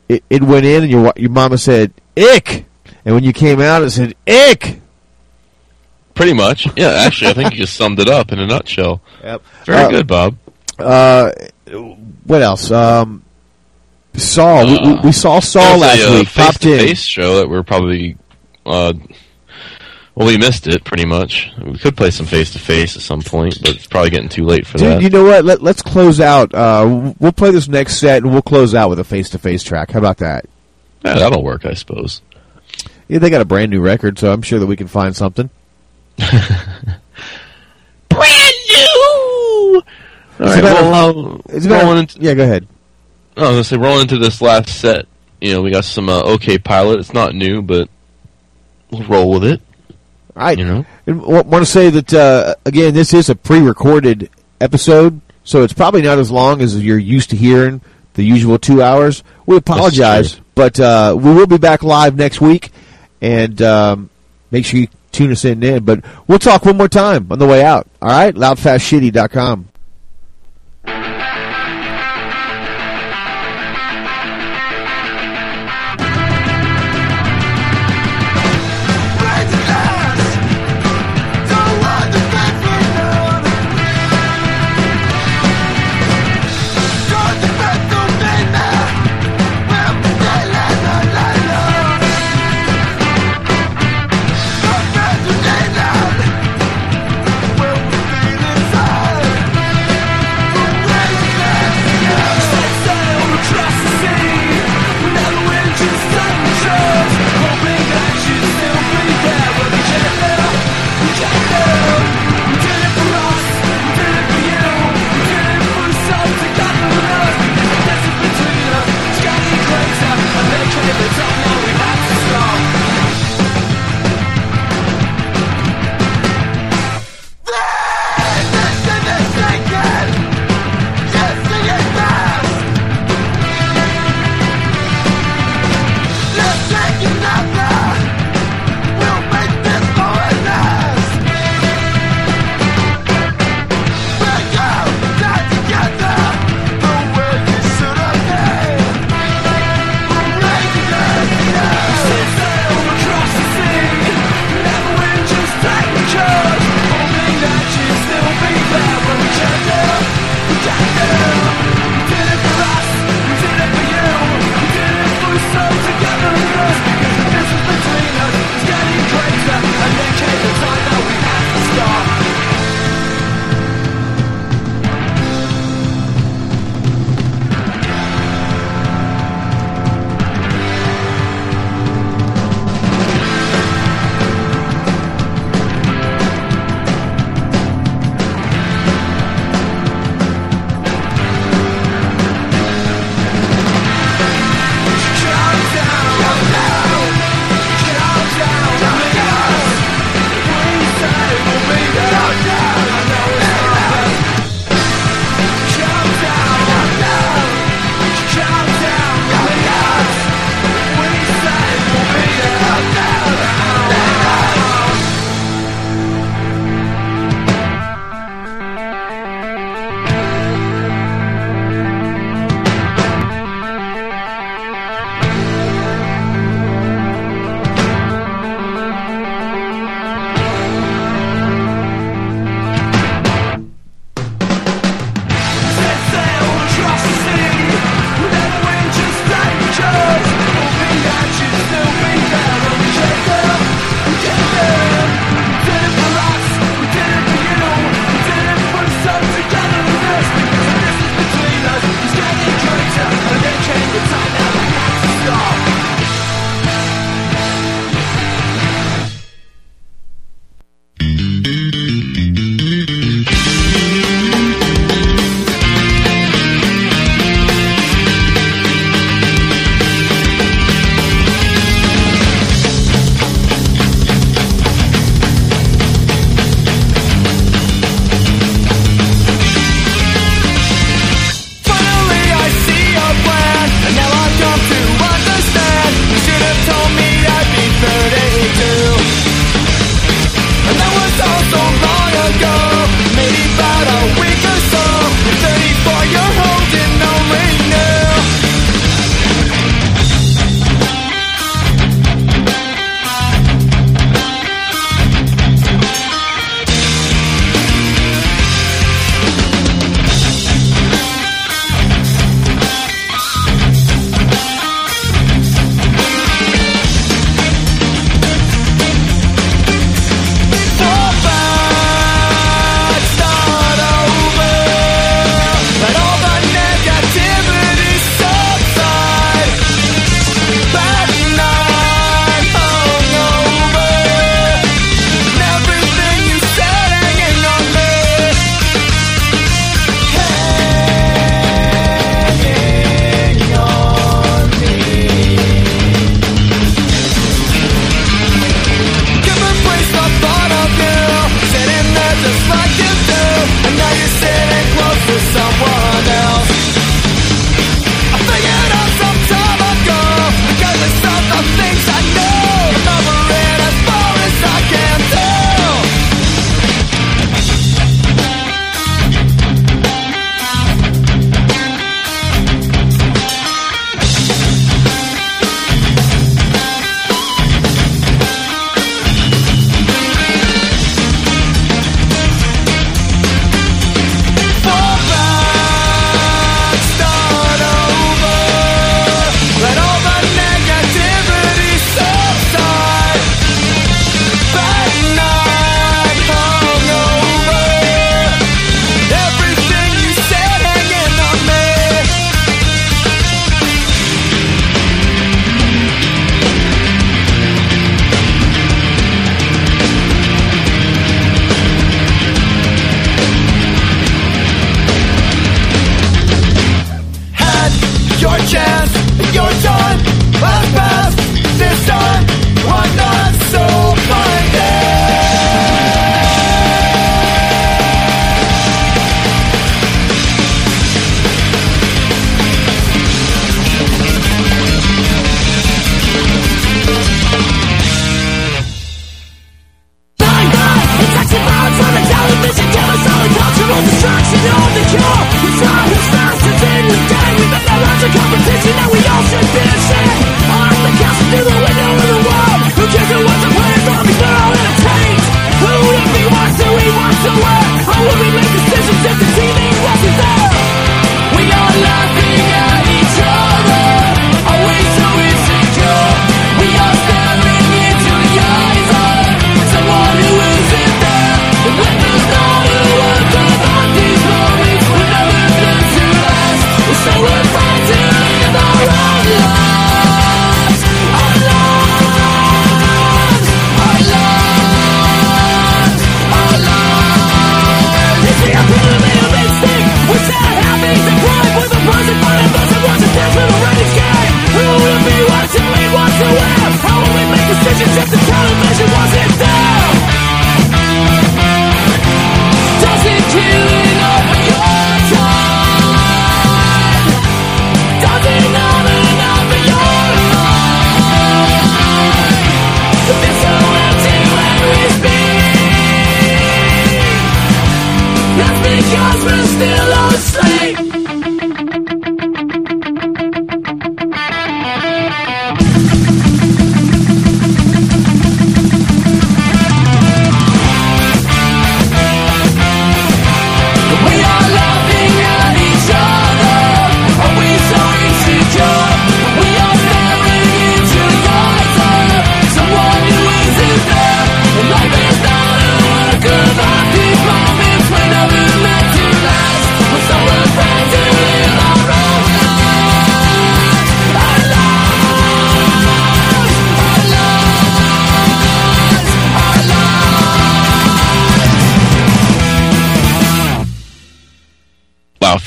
N: It, it went in, and your your mama said "ick," and when you came out, it said "ick."
M: Pretty much. Yeah, actually, I think you just summed it up in a nutshell.
N: Yep.
M: Very
N: Uh,
M: good, Bob.
N: Uh, what else? Um, Saul. we, we, we saw Saul last
M: a,
N: week. Popped in.
M: face-to-face show that we're probably. Well, we missed it pretty much. We could play some face to face at some point, but it's probably getting too late for
N: Dude,
M: that.
N: you know what? Let, let's close out. Uh, we'll play this next set, and we'll close out with a face-to-face track. How about that?
M: yeah, that'll work, I suppose.
N: Yeah, they got a brand new record, so I'm sure that we can find something.
M: Brand new. All right,
N: about
M: well,
N: It's about-
M: rolling into,
N: yeah, go ahead.
M: I was gonna say rolling into this last set. You know, we got some uh, OK Pilot. It's not new, but we'll roll with it.
N: All right.
M: You know,
N: want to say that uh, again, this is a pre-recorded episode, so it's probably not as long as you're used to hearing. the usual two hours. We apologize, but uh, we will be back live next week, and um, make sure you tune us in then. But we'll talk one more time on the way out. All right, loudfastshitty.com.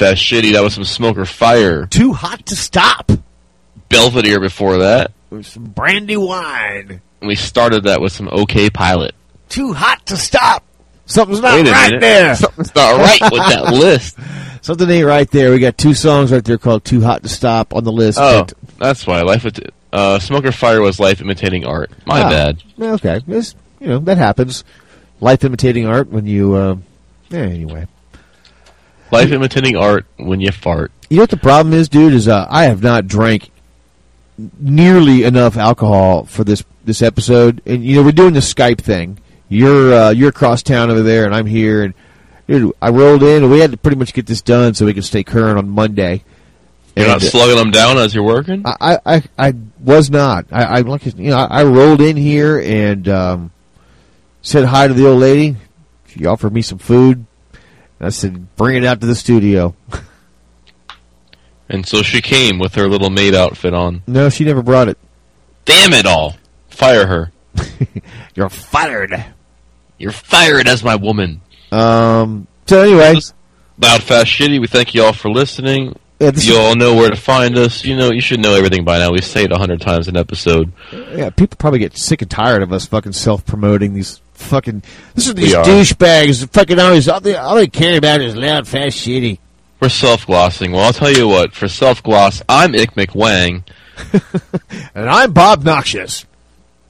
M: Fast Shitty. That was some Smoke or Fire.
N: Too hot to stop.
M: Belvedere before that.
N: Some brandy wine.
M: And we started that with some OK Pilot.
N: Too hot to stop. Something's not right
M: minute.
N: there.
M: Something's not right with that list.
N: Something ain't right there. We got two songs right there called "Too Hot to Stop" on the list.
M: Oh,
N: that-
M: that's why life. Uh, Smoke or Fire was life imitating art. My
N: Ah,
M: bad.
N: Okay, It's- you know that happens. Life imitating art when you. Uh, yeah, anyway.
M: Life imitating art when you fart.
N: You know what the problem is, dude? Is uh, I have not drank nearly enough alcohol for this this episode, and you know we're doing the Skype thing. You're uh, you're across town over there, and I'm here, and dude, I rolled in, and we had to pretty much get this done so we could stay current on Monday.
M: You're
N: And,
M: not slugging them down as you're working.
N: I, I, I, I was not. I, I like you know I, I rolled in here and um, said hi to the old lady. She offered me some food. I said, "Bring it out to the studio."
M: And so she came with her little maid outfit on.
N: No, she never brought it.
M: Damn it all! Fire her.
N: You're fired.
M: You're fired as my woman.
N: Um. So anyway,
M: Loud, fast, shitty. We thank you all for listening.
N: Yeah,
M: you all know where to find us. You know, you should know everything by now. We say it a hundred times an episode.
N: yeah, people probably get sick and tired of us fucking self-promoting these fucking. This is these douchebags. Fucking always all they, all they care about is loud, fast, shitty.
M: For self-glossing, well, I'll tell you what. For self-gloss, I'm Ick McWang,
N: And I'm Bob Noxious.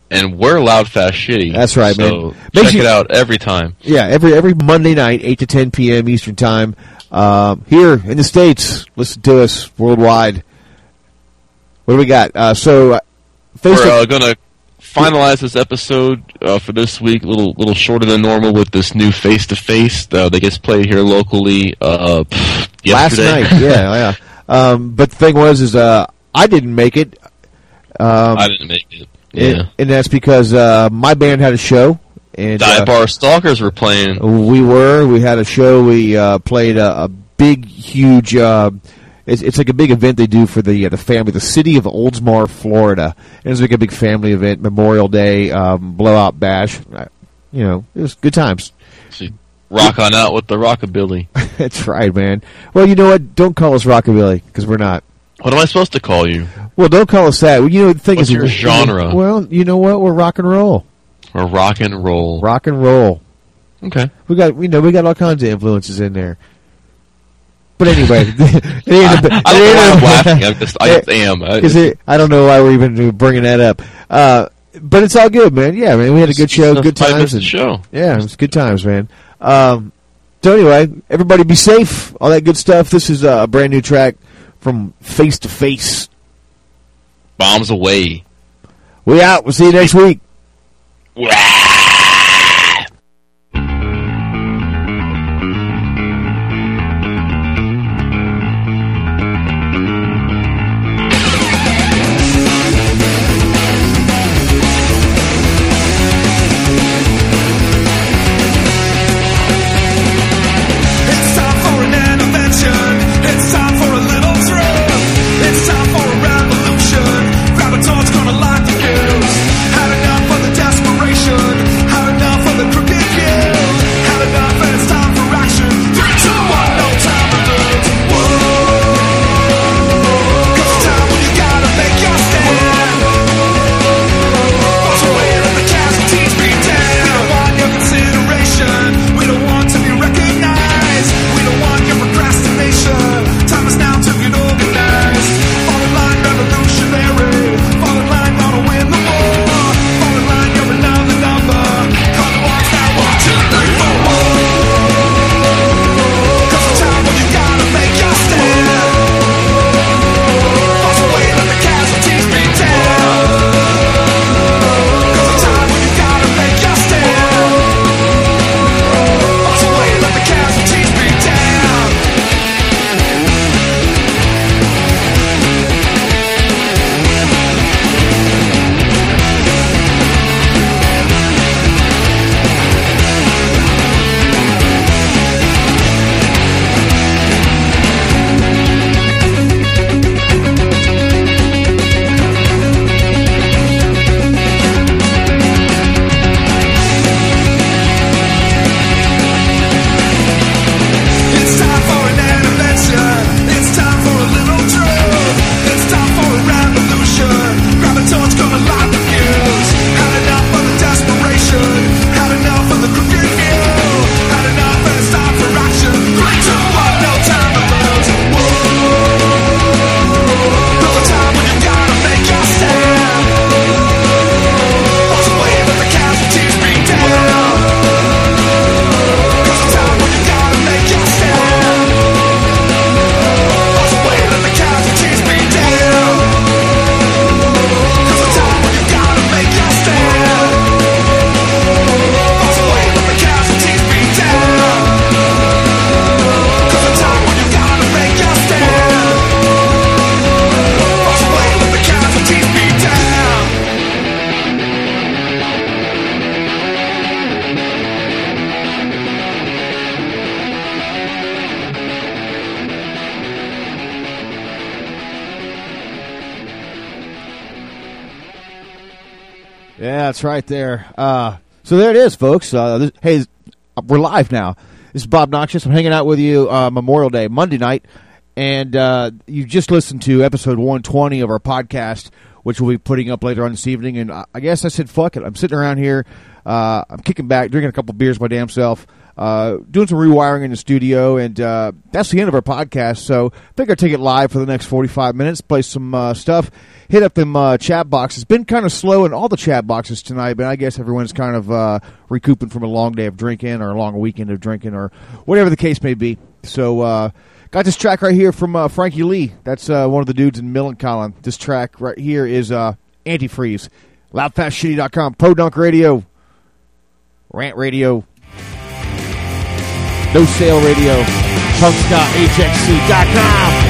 M: and we're loud, fast, shitty.
N: That's right,
M: so
N: man. Make
M: Check
N: sure-
M: it out every time.
N: Yeah, every every Monday night, eight to ten p.m. Eastern time. Um, here in the states, listen to us worldwide. What do we got? Uh, so, uh,
M: We're uh, gonna finalize this episode uh, for this week, a little little shorter than normal with this new face to face that gets played here locally. Uh,
N: last night, yeah, yeah. Um, but the thing was, is uh, I didn't make it. Um,
M: I didn't make it. Yeah.
N: and, and that's because uh, my band had a show, and
M: Dive
N: uh,
M: Bar Stalkers were playing.
N: we were. We had a show. We uh, played a, a big, huge. It's, it's like a big event they do for the uh, the family, the city of Oldsmar, Florida. And it's like a big family event, Memorial Day um, blowout bash. You know, it was good times.
M: You rock on out with the rockabilly.
N: That's right, man. Well, you know what? Don't call us rockabilly because we're not.
M: What am I supposed to call you?
N: Well, don't call us that. Well, you know the thing
M: What's
N: is,
M: your genre?
N: Well, you know what? We're rock and roll.
M: We're rock and roll?
N: Rock and roll.
M: Okay.
N: We got, you know, we got all kinds of influences in there. But anyway, it ain't a-
M: I don't know why I'm laughing. I'm just, I just am. I,
N: it? I don't know why we're even bringing that up. Uh, but it's all good, man. Yeah, man. We had a good show, good times, and
M: show.
N: yeah, it was good times, man. Um, so anyway, everybody be safe. All that good stuff. This is a brand new track from Face to Face.
M: Bombs away.
N: We out. We'll see you next week. That's right there. Uh, so there it is, folks. Uh, this, hey, we're live now. This is Bob Noxious. I'm hanging out with you uh, Memorial Day, Monday night, and uh, you just listened to episode 120 of our podcast, which we'll be putting up later on this evening. And I guess I said, fuck it. I'm sitting around here. Uh, I'm kicking back, drinking a couple beers my damn self uh, doing some rewiring in the studio, and uh, that's the end of our podcast. So I think I'll take it live for the next 45 minutes, play some uh, stuff, hit up them uh, chat boxes. Been kind of slow in all the chat boxes tonight, but I guess everyone's kind of uh, recouping from a long day of drinking or a long weekend of drinking or whatever the case may be. So got this track right here from Frankie Lee. That's one of the dudes in Millencolin. This track right here is Antifreeze. LoudFastShitty.com, Podunk Radio, Rant Radio, no Sale Radio, punk.hxc.com.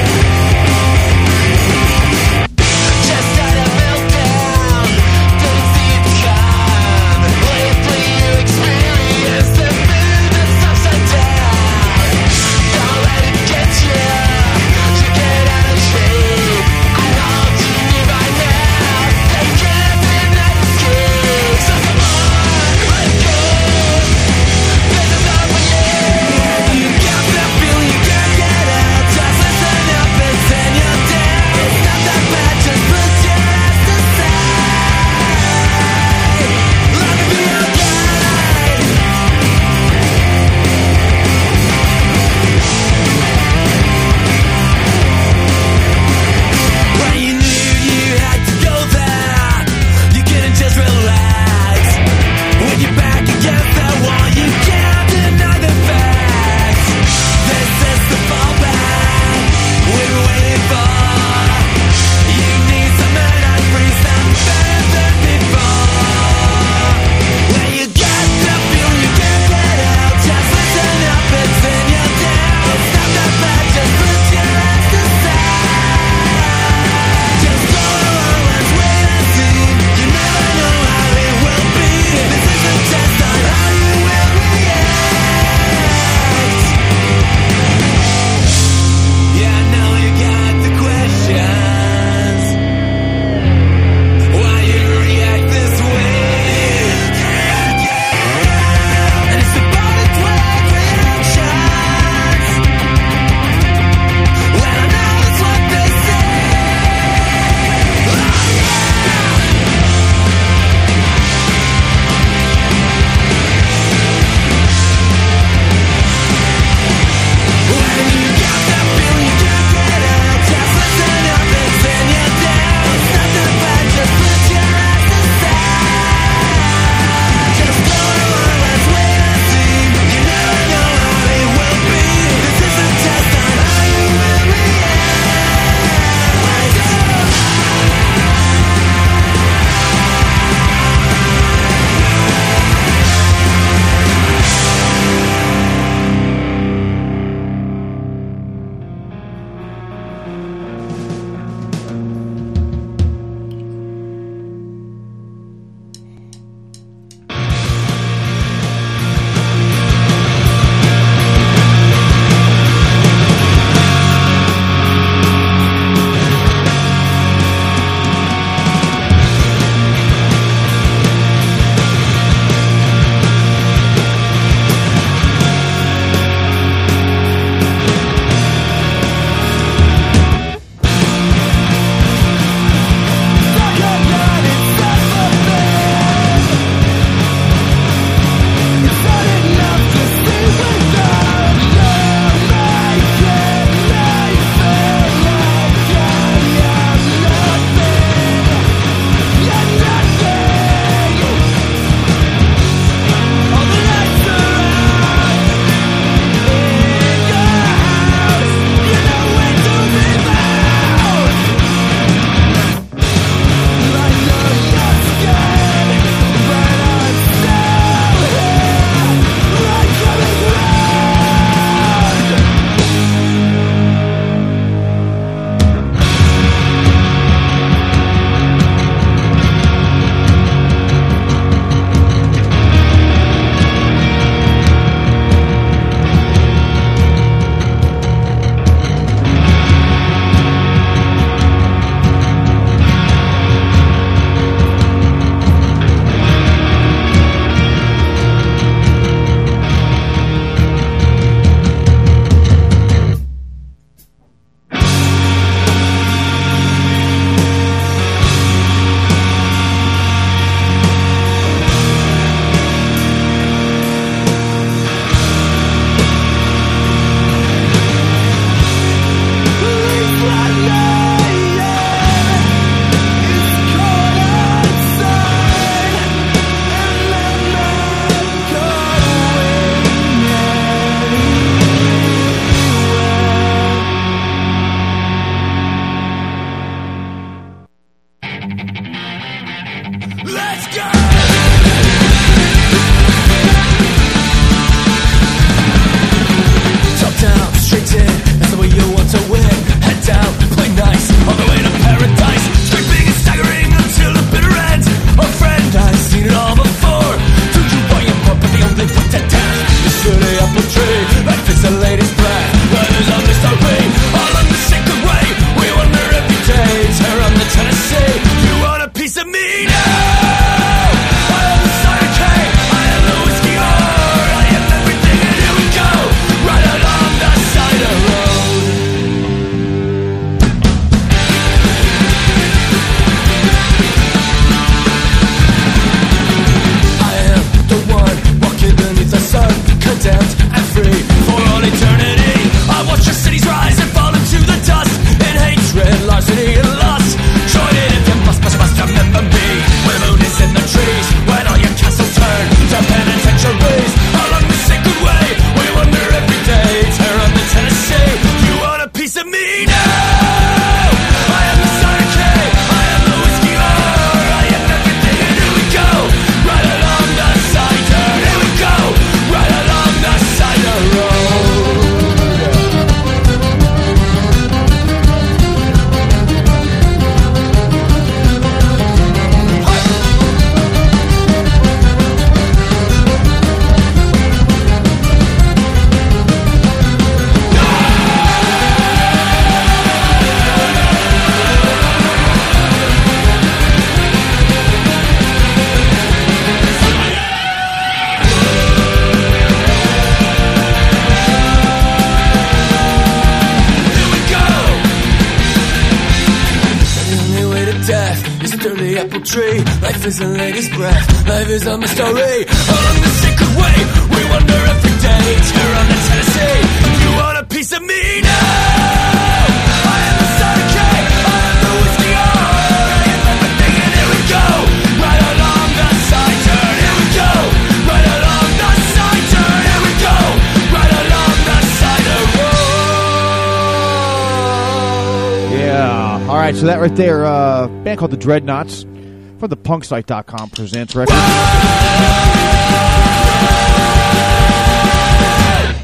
N: So that right there, uh, band called the Dreadnoughts from the punksite.com presents record.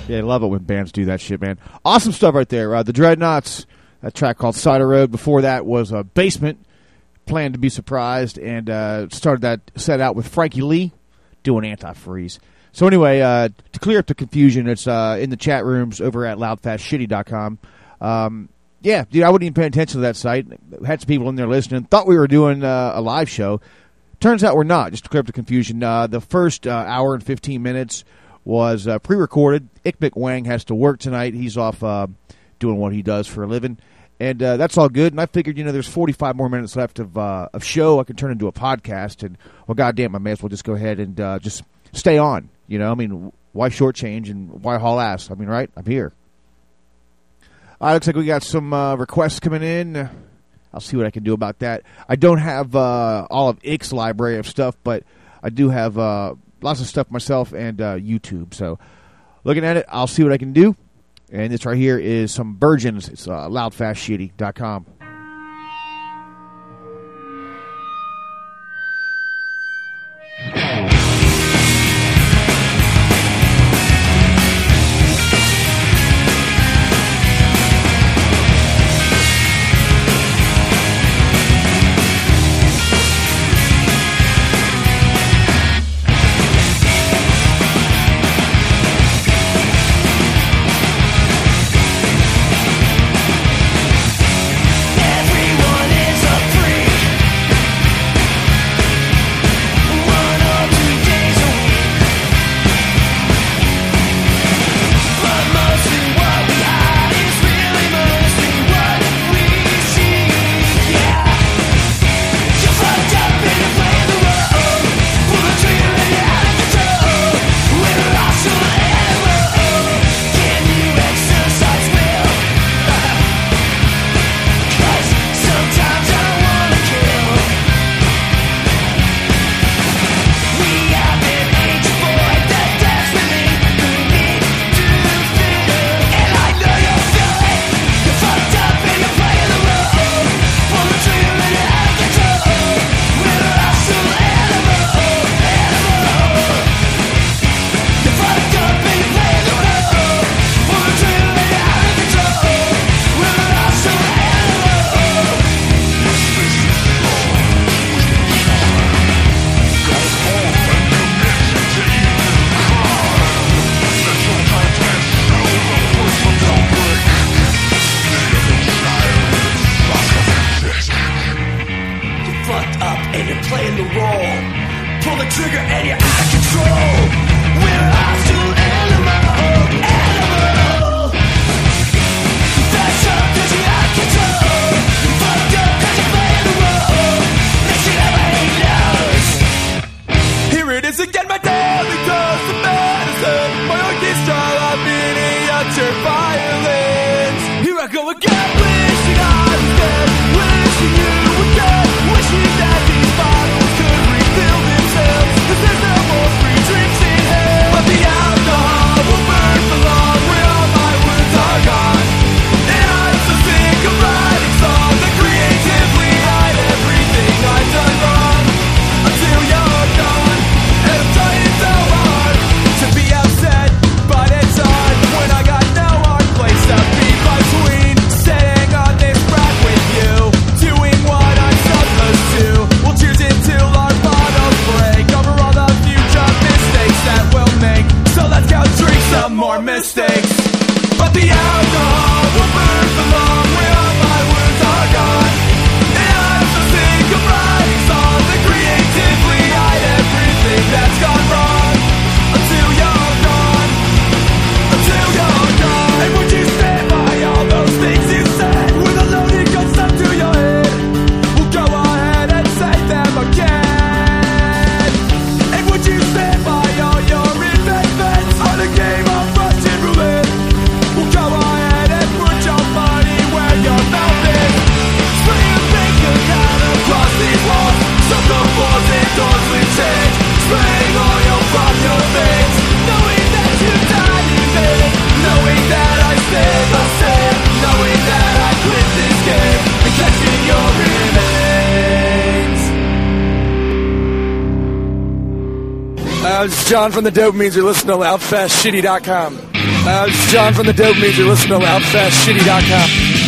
N: Yeah, I love it when bands do that shit, man. Awesome stuff right there. Uh, the Dreadnoughts, a track called Cider Road. Before that was uh, Basement, Planned to Be Surprised, and uh, started that set out with Frankie Lee doing Antifreeze. So anyway, uh, to clear up the confusion, it's uh, in the chat rooms over at loudfastshitty.com. Um, yeah, dude, I wouldn't even pay attention to that site. Had some people in there listening. Thought we were doing uh, a live show. Turns out we're not. Just to clear up the confusion. Uh, the first uh, hour and 15 minutes was uh, pre-recorded. Ick McWang has to work tonight. He's off uh, doing what he does for a living. And uh, that's all good. And I figured, you know, there's 45 more minutes left of of show. I can turn into a podcast. And, well, goddamn, I may as well just go ahead and just stay on. You know, I mean, why shortchange and why haul ass? I mean, right? I'm here. Right, looks like we got some uh, requests coming in. I'll see what I can do about that. I don't have uh, all of Ick's library of stuff, but I do have uh, lots of stuff myself and uh, YouTube. So looking at it, I'll see what I can do. And this right here is some Virgins. It's uh, loudfastshitty.com.
C: John from the Dopamines. You're listening to LoudFastShitty.com. Uh, it's John from the Dopamines. You're listening to LoudFastShitty.com.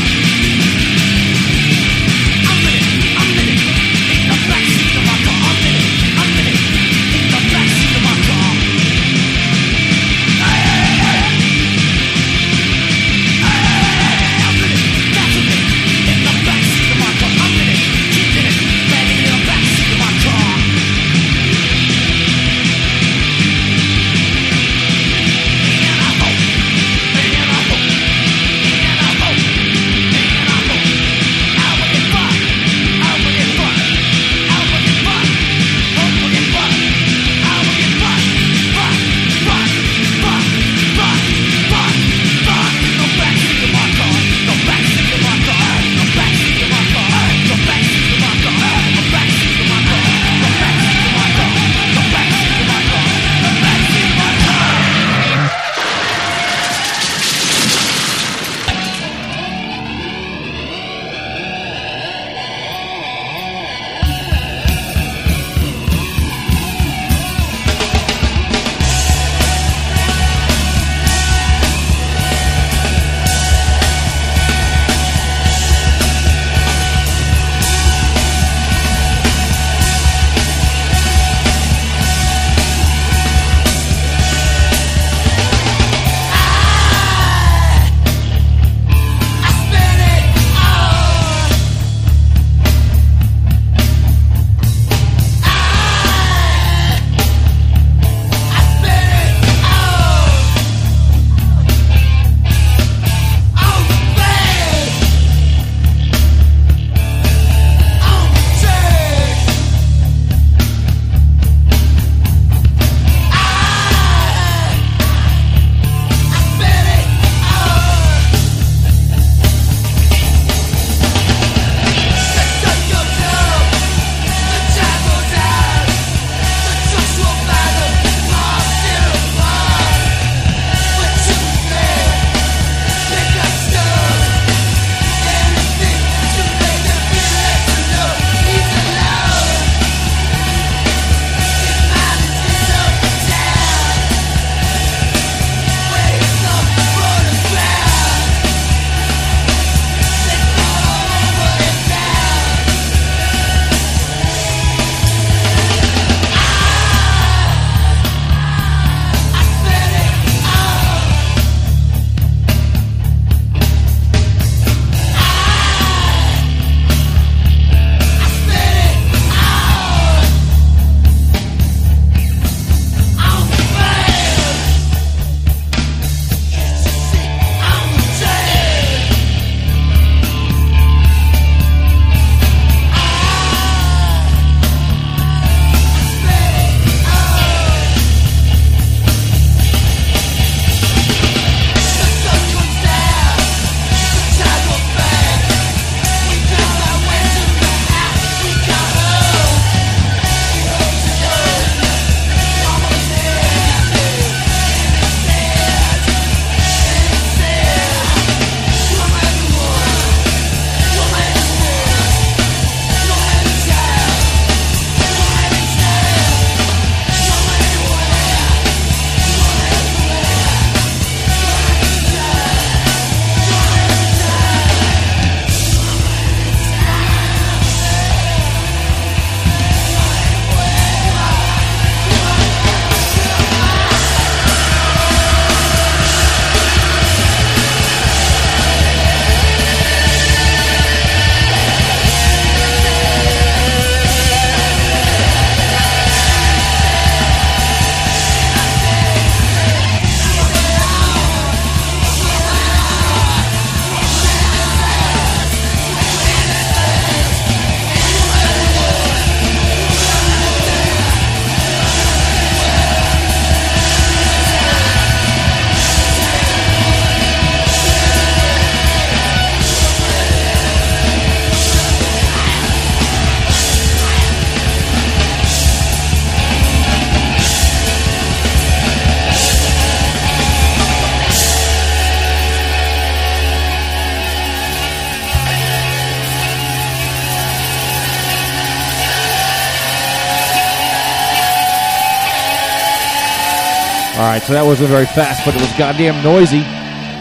N: All right, so that wasn't very fast, but it was goddamn noisy.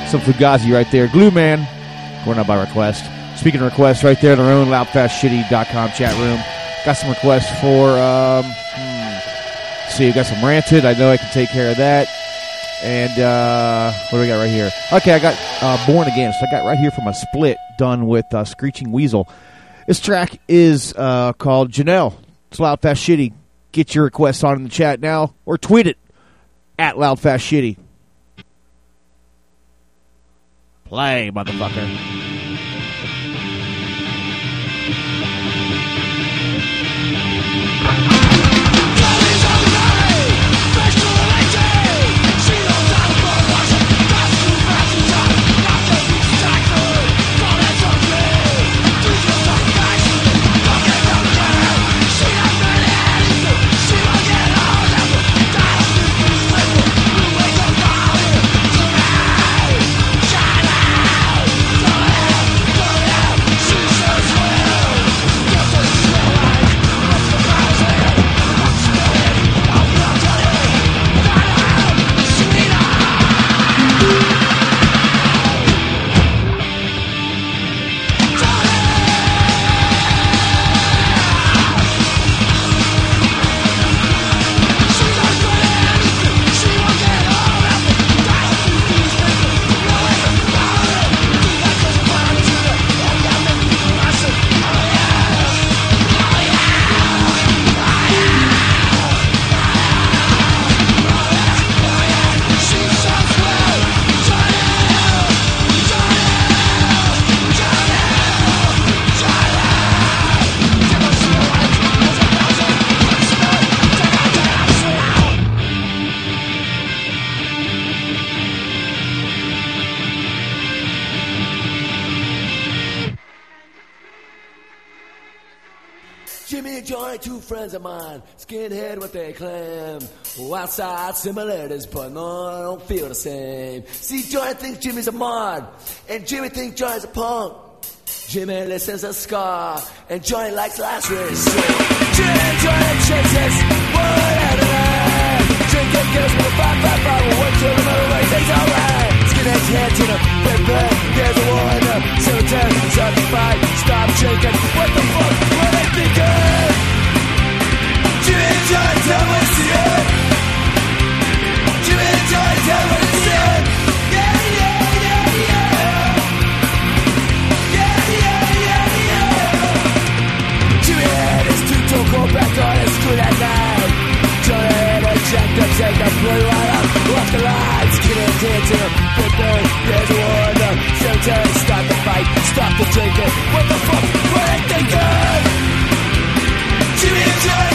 N: Some Fugazi right there. Glue Man, going out by request. Speaking of requests, right there in our own loudfastshitty.com chat room. Got some requests for, um, hmm, see, got some Rancid. I know I can take care of that. And uh, what do we got right here? Okay, I got uh, Born Against. So I got right here from a split done with uh, Screeching Weasel. This track is uh, called Janelle. It's Loud Fast Shitty. Get your requests on in the chat now or tweet it at Loud Fast Shitty. Play, motherfucker.
O: Jimmy of mine, skinhead what they claim. Outside similarities, but no, I don't feel the same. See, Johnny thinks Jimmy's a mod, and Jimmy thinks Johnny's a punk. Jimmy listens to ska, and Johnny likes Lazarus. Jimmy and Johnny chases, whatever. Drinking girls with a five, five, five, one to the middle, everything's alright. Skinhead's head to the paper, there's a war in the cemetery, start to fight, stop drinking. What the fuck, what they thinking? Stop the drinking. What the fuck, what they thinking? Jimmy and Johnny,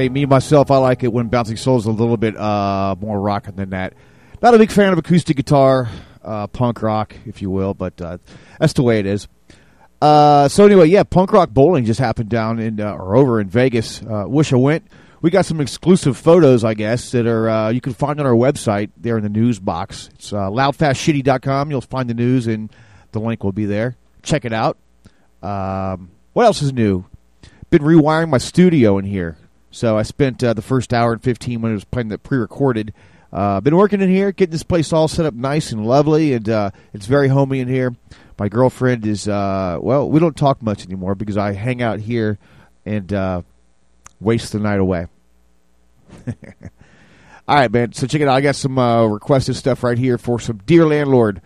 N: Hey, me myself, I like it when Bouncing Souls a little bit uh, more rocking than that. Not a big fan of acoustic guitar, uh, punk rock, if you will, but uh, that's the way it is. Uh, so anyway, yeah, punk rock bowling just happened down in uh, or over in Vegas. Uh, wish I went. We got some exclusive photos, I guess, that are you can find on our website there in the news box. It's uh, loudfastshitty.com. You'll find the news, and the link will be there. Check it out. Um, what else is new? Been rewiring my studio in here. So I spent uh, the first hour and 15 when it was playing the pre-recorded. Uh, been working in here, getting this place all set up nice and lovely, and uh, it's very homey in here. My girlfriend is, uh, well, we don't talk much anymore because I hang out here and uh, waste the night away. all right, man. So check it out. I got some uh, requested stuff right here for some Dear Landlord.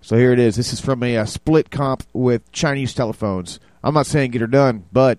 N: So here it is. This is from a, uh split comp with Chinese telephones. I'm not saying get her done, but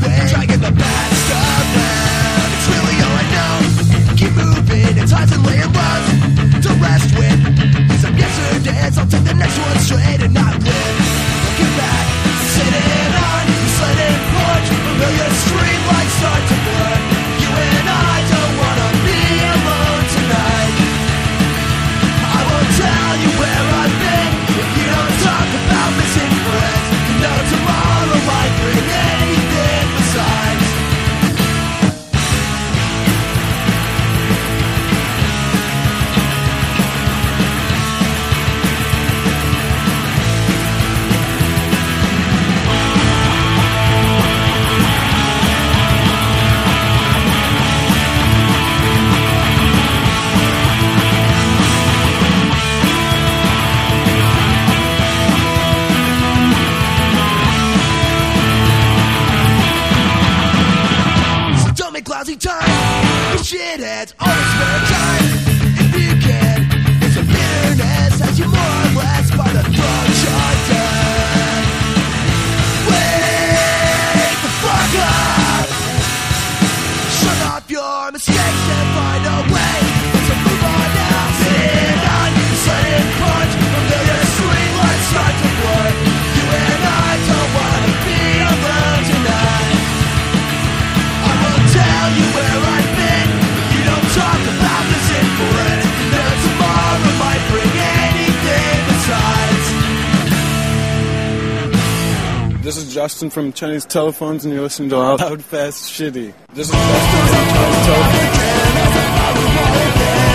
O: this. Dragging the past around, it's really all I know. Keep moving, it's highs and laying lows to rest with. Some yesterdays, I'll take the next one straight and not live. shitheads. Always This is Justin from Chinese Telephones, and you're listening to Loud, Fast, Shitty. This is Justin from Chinese Telephones.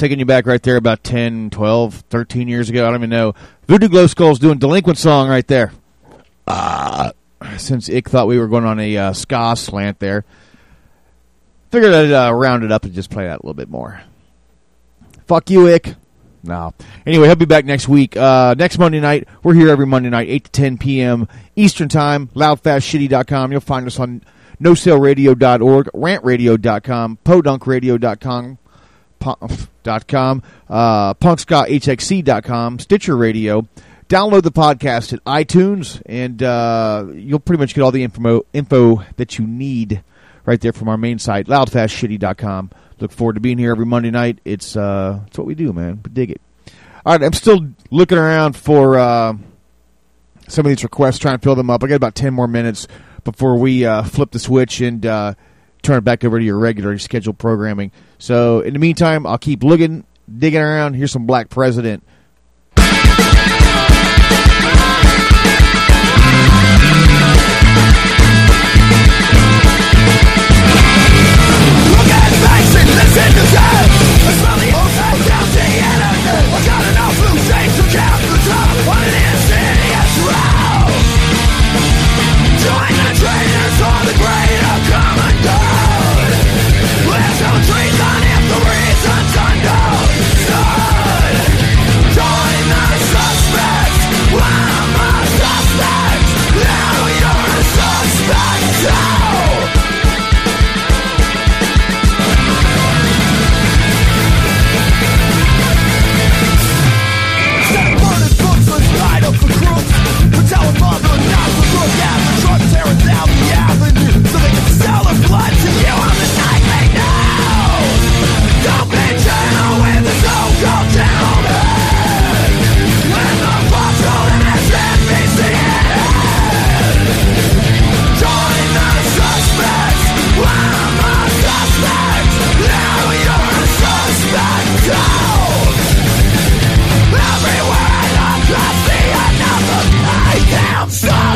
N: Taking you back right there about 10, 12, 13 years ago. I don't even know. Voodoo Glow Skull's doing Delinquent Song right there. Uh, since Ick thought we were going on a uh, ska slant there, figured I'd uh, round it up and just play that a little bit more. Fuck you, Ick. No. Anyway, he'll be back next week. Uh, next Monday night, we're here every Monday night, 8 to 10 p.m. Eastern Time, loudfastshitty.com. You'll find us on nosaleradio.org, rantradio.com, podunkradio.com, dot com, uh, punkskahxc.com, Stitcher Radio. Download the podcast at iTunes, and uh, you'll pretty much get all the info, info that you need right there from our main site, loudfastshitty.com. Look forward to being here every Monday night. It's uh, it's what we do, man. We dig it. All right, I'm still looking around for uh, some of these requests, trying to fill them up. I got about 10 more minutes before we uh, flip the switch and uh, turn it back over to your regular scheduled programming. So in the meantime, I'll keep looking, digging around. Here's some Black President.
O: Look at faces, Listen to them stop.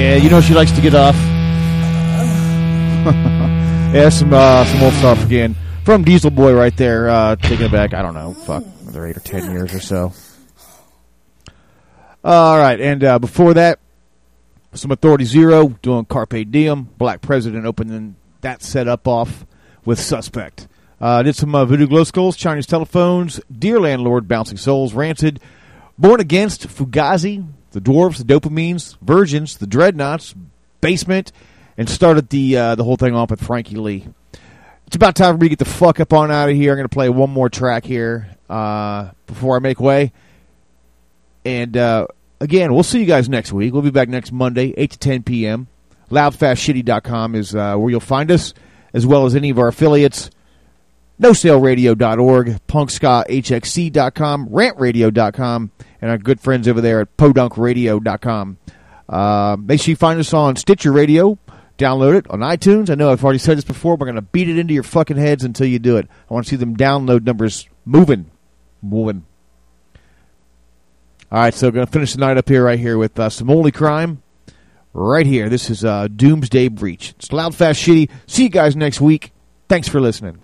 N: Yeah, you know she likes to get off. yeah, some uh, some old stuff again from Diesel Boy right there. Uh, taking it back, I don't know, fuck, another eight or ten years or so. All right, and uh, before that, some Authority Zero doing Carpe Diem. Black President opening that set up off with Suspect. Uh, did some uh, Voodoo Glow Skulls, Chinese Telephones, Dear Landlord, Bouncing Souls, Rancid, Born Against, Fugazi, The Dwarves, The Dopamines, Virgins, The Dreadnoughts, Basement, and started the uh, the whole thing off with Frankie Lee. It's about time for me to get the fuck up on out of here. I'm going to play one more track here uh, before I make way. And uh, again, we'll see you guys next week. We'll be back next Monday, 8 to 10 p.m. Loudfastshitty.com is uh, where you'll find us, as well as any of our affiliates. NoSaleRadio.org, PunkSkaHXC.com, RantRadio.com, and our good friends over there at PodUnkRadio.com. Uh, make sure you find us on Stitcher Radio. Download it on iTunes. I know I've already said this before. but We're going to beat it into your fucking heads until you do it. I want to see them download numbers moving. Moving. All right, so we're going to finish the night up here right here with uh, some Holy Crime. Right here. This is uh, Doomsday Breach. It's Loud, Fast, Shitty. See you guys next week. Thanks for listening.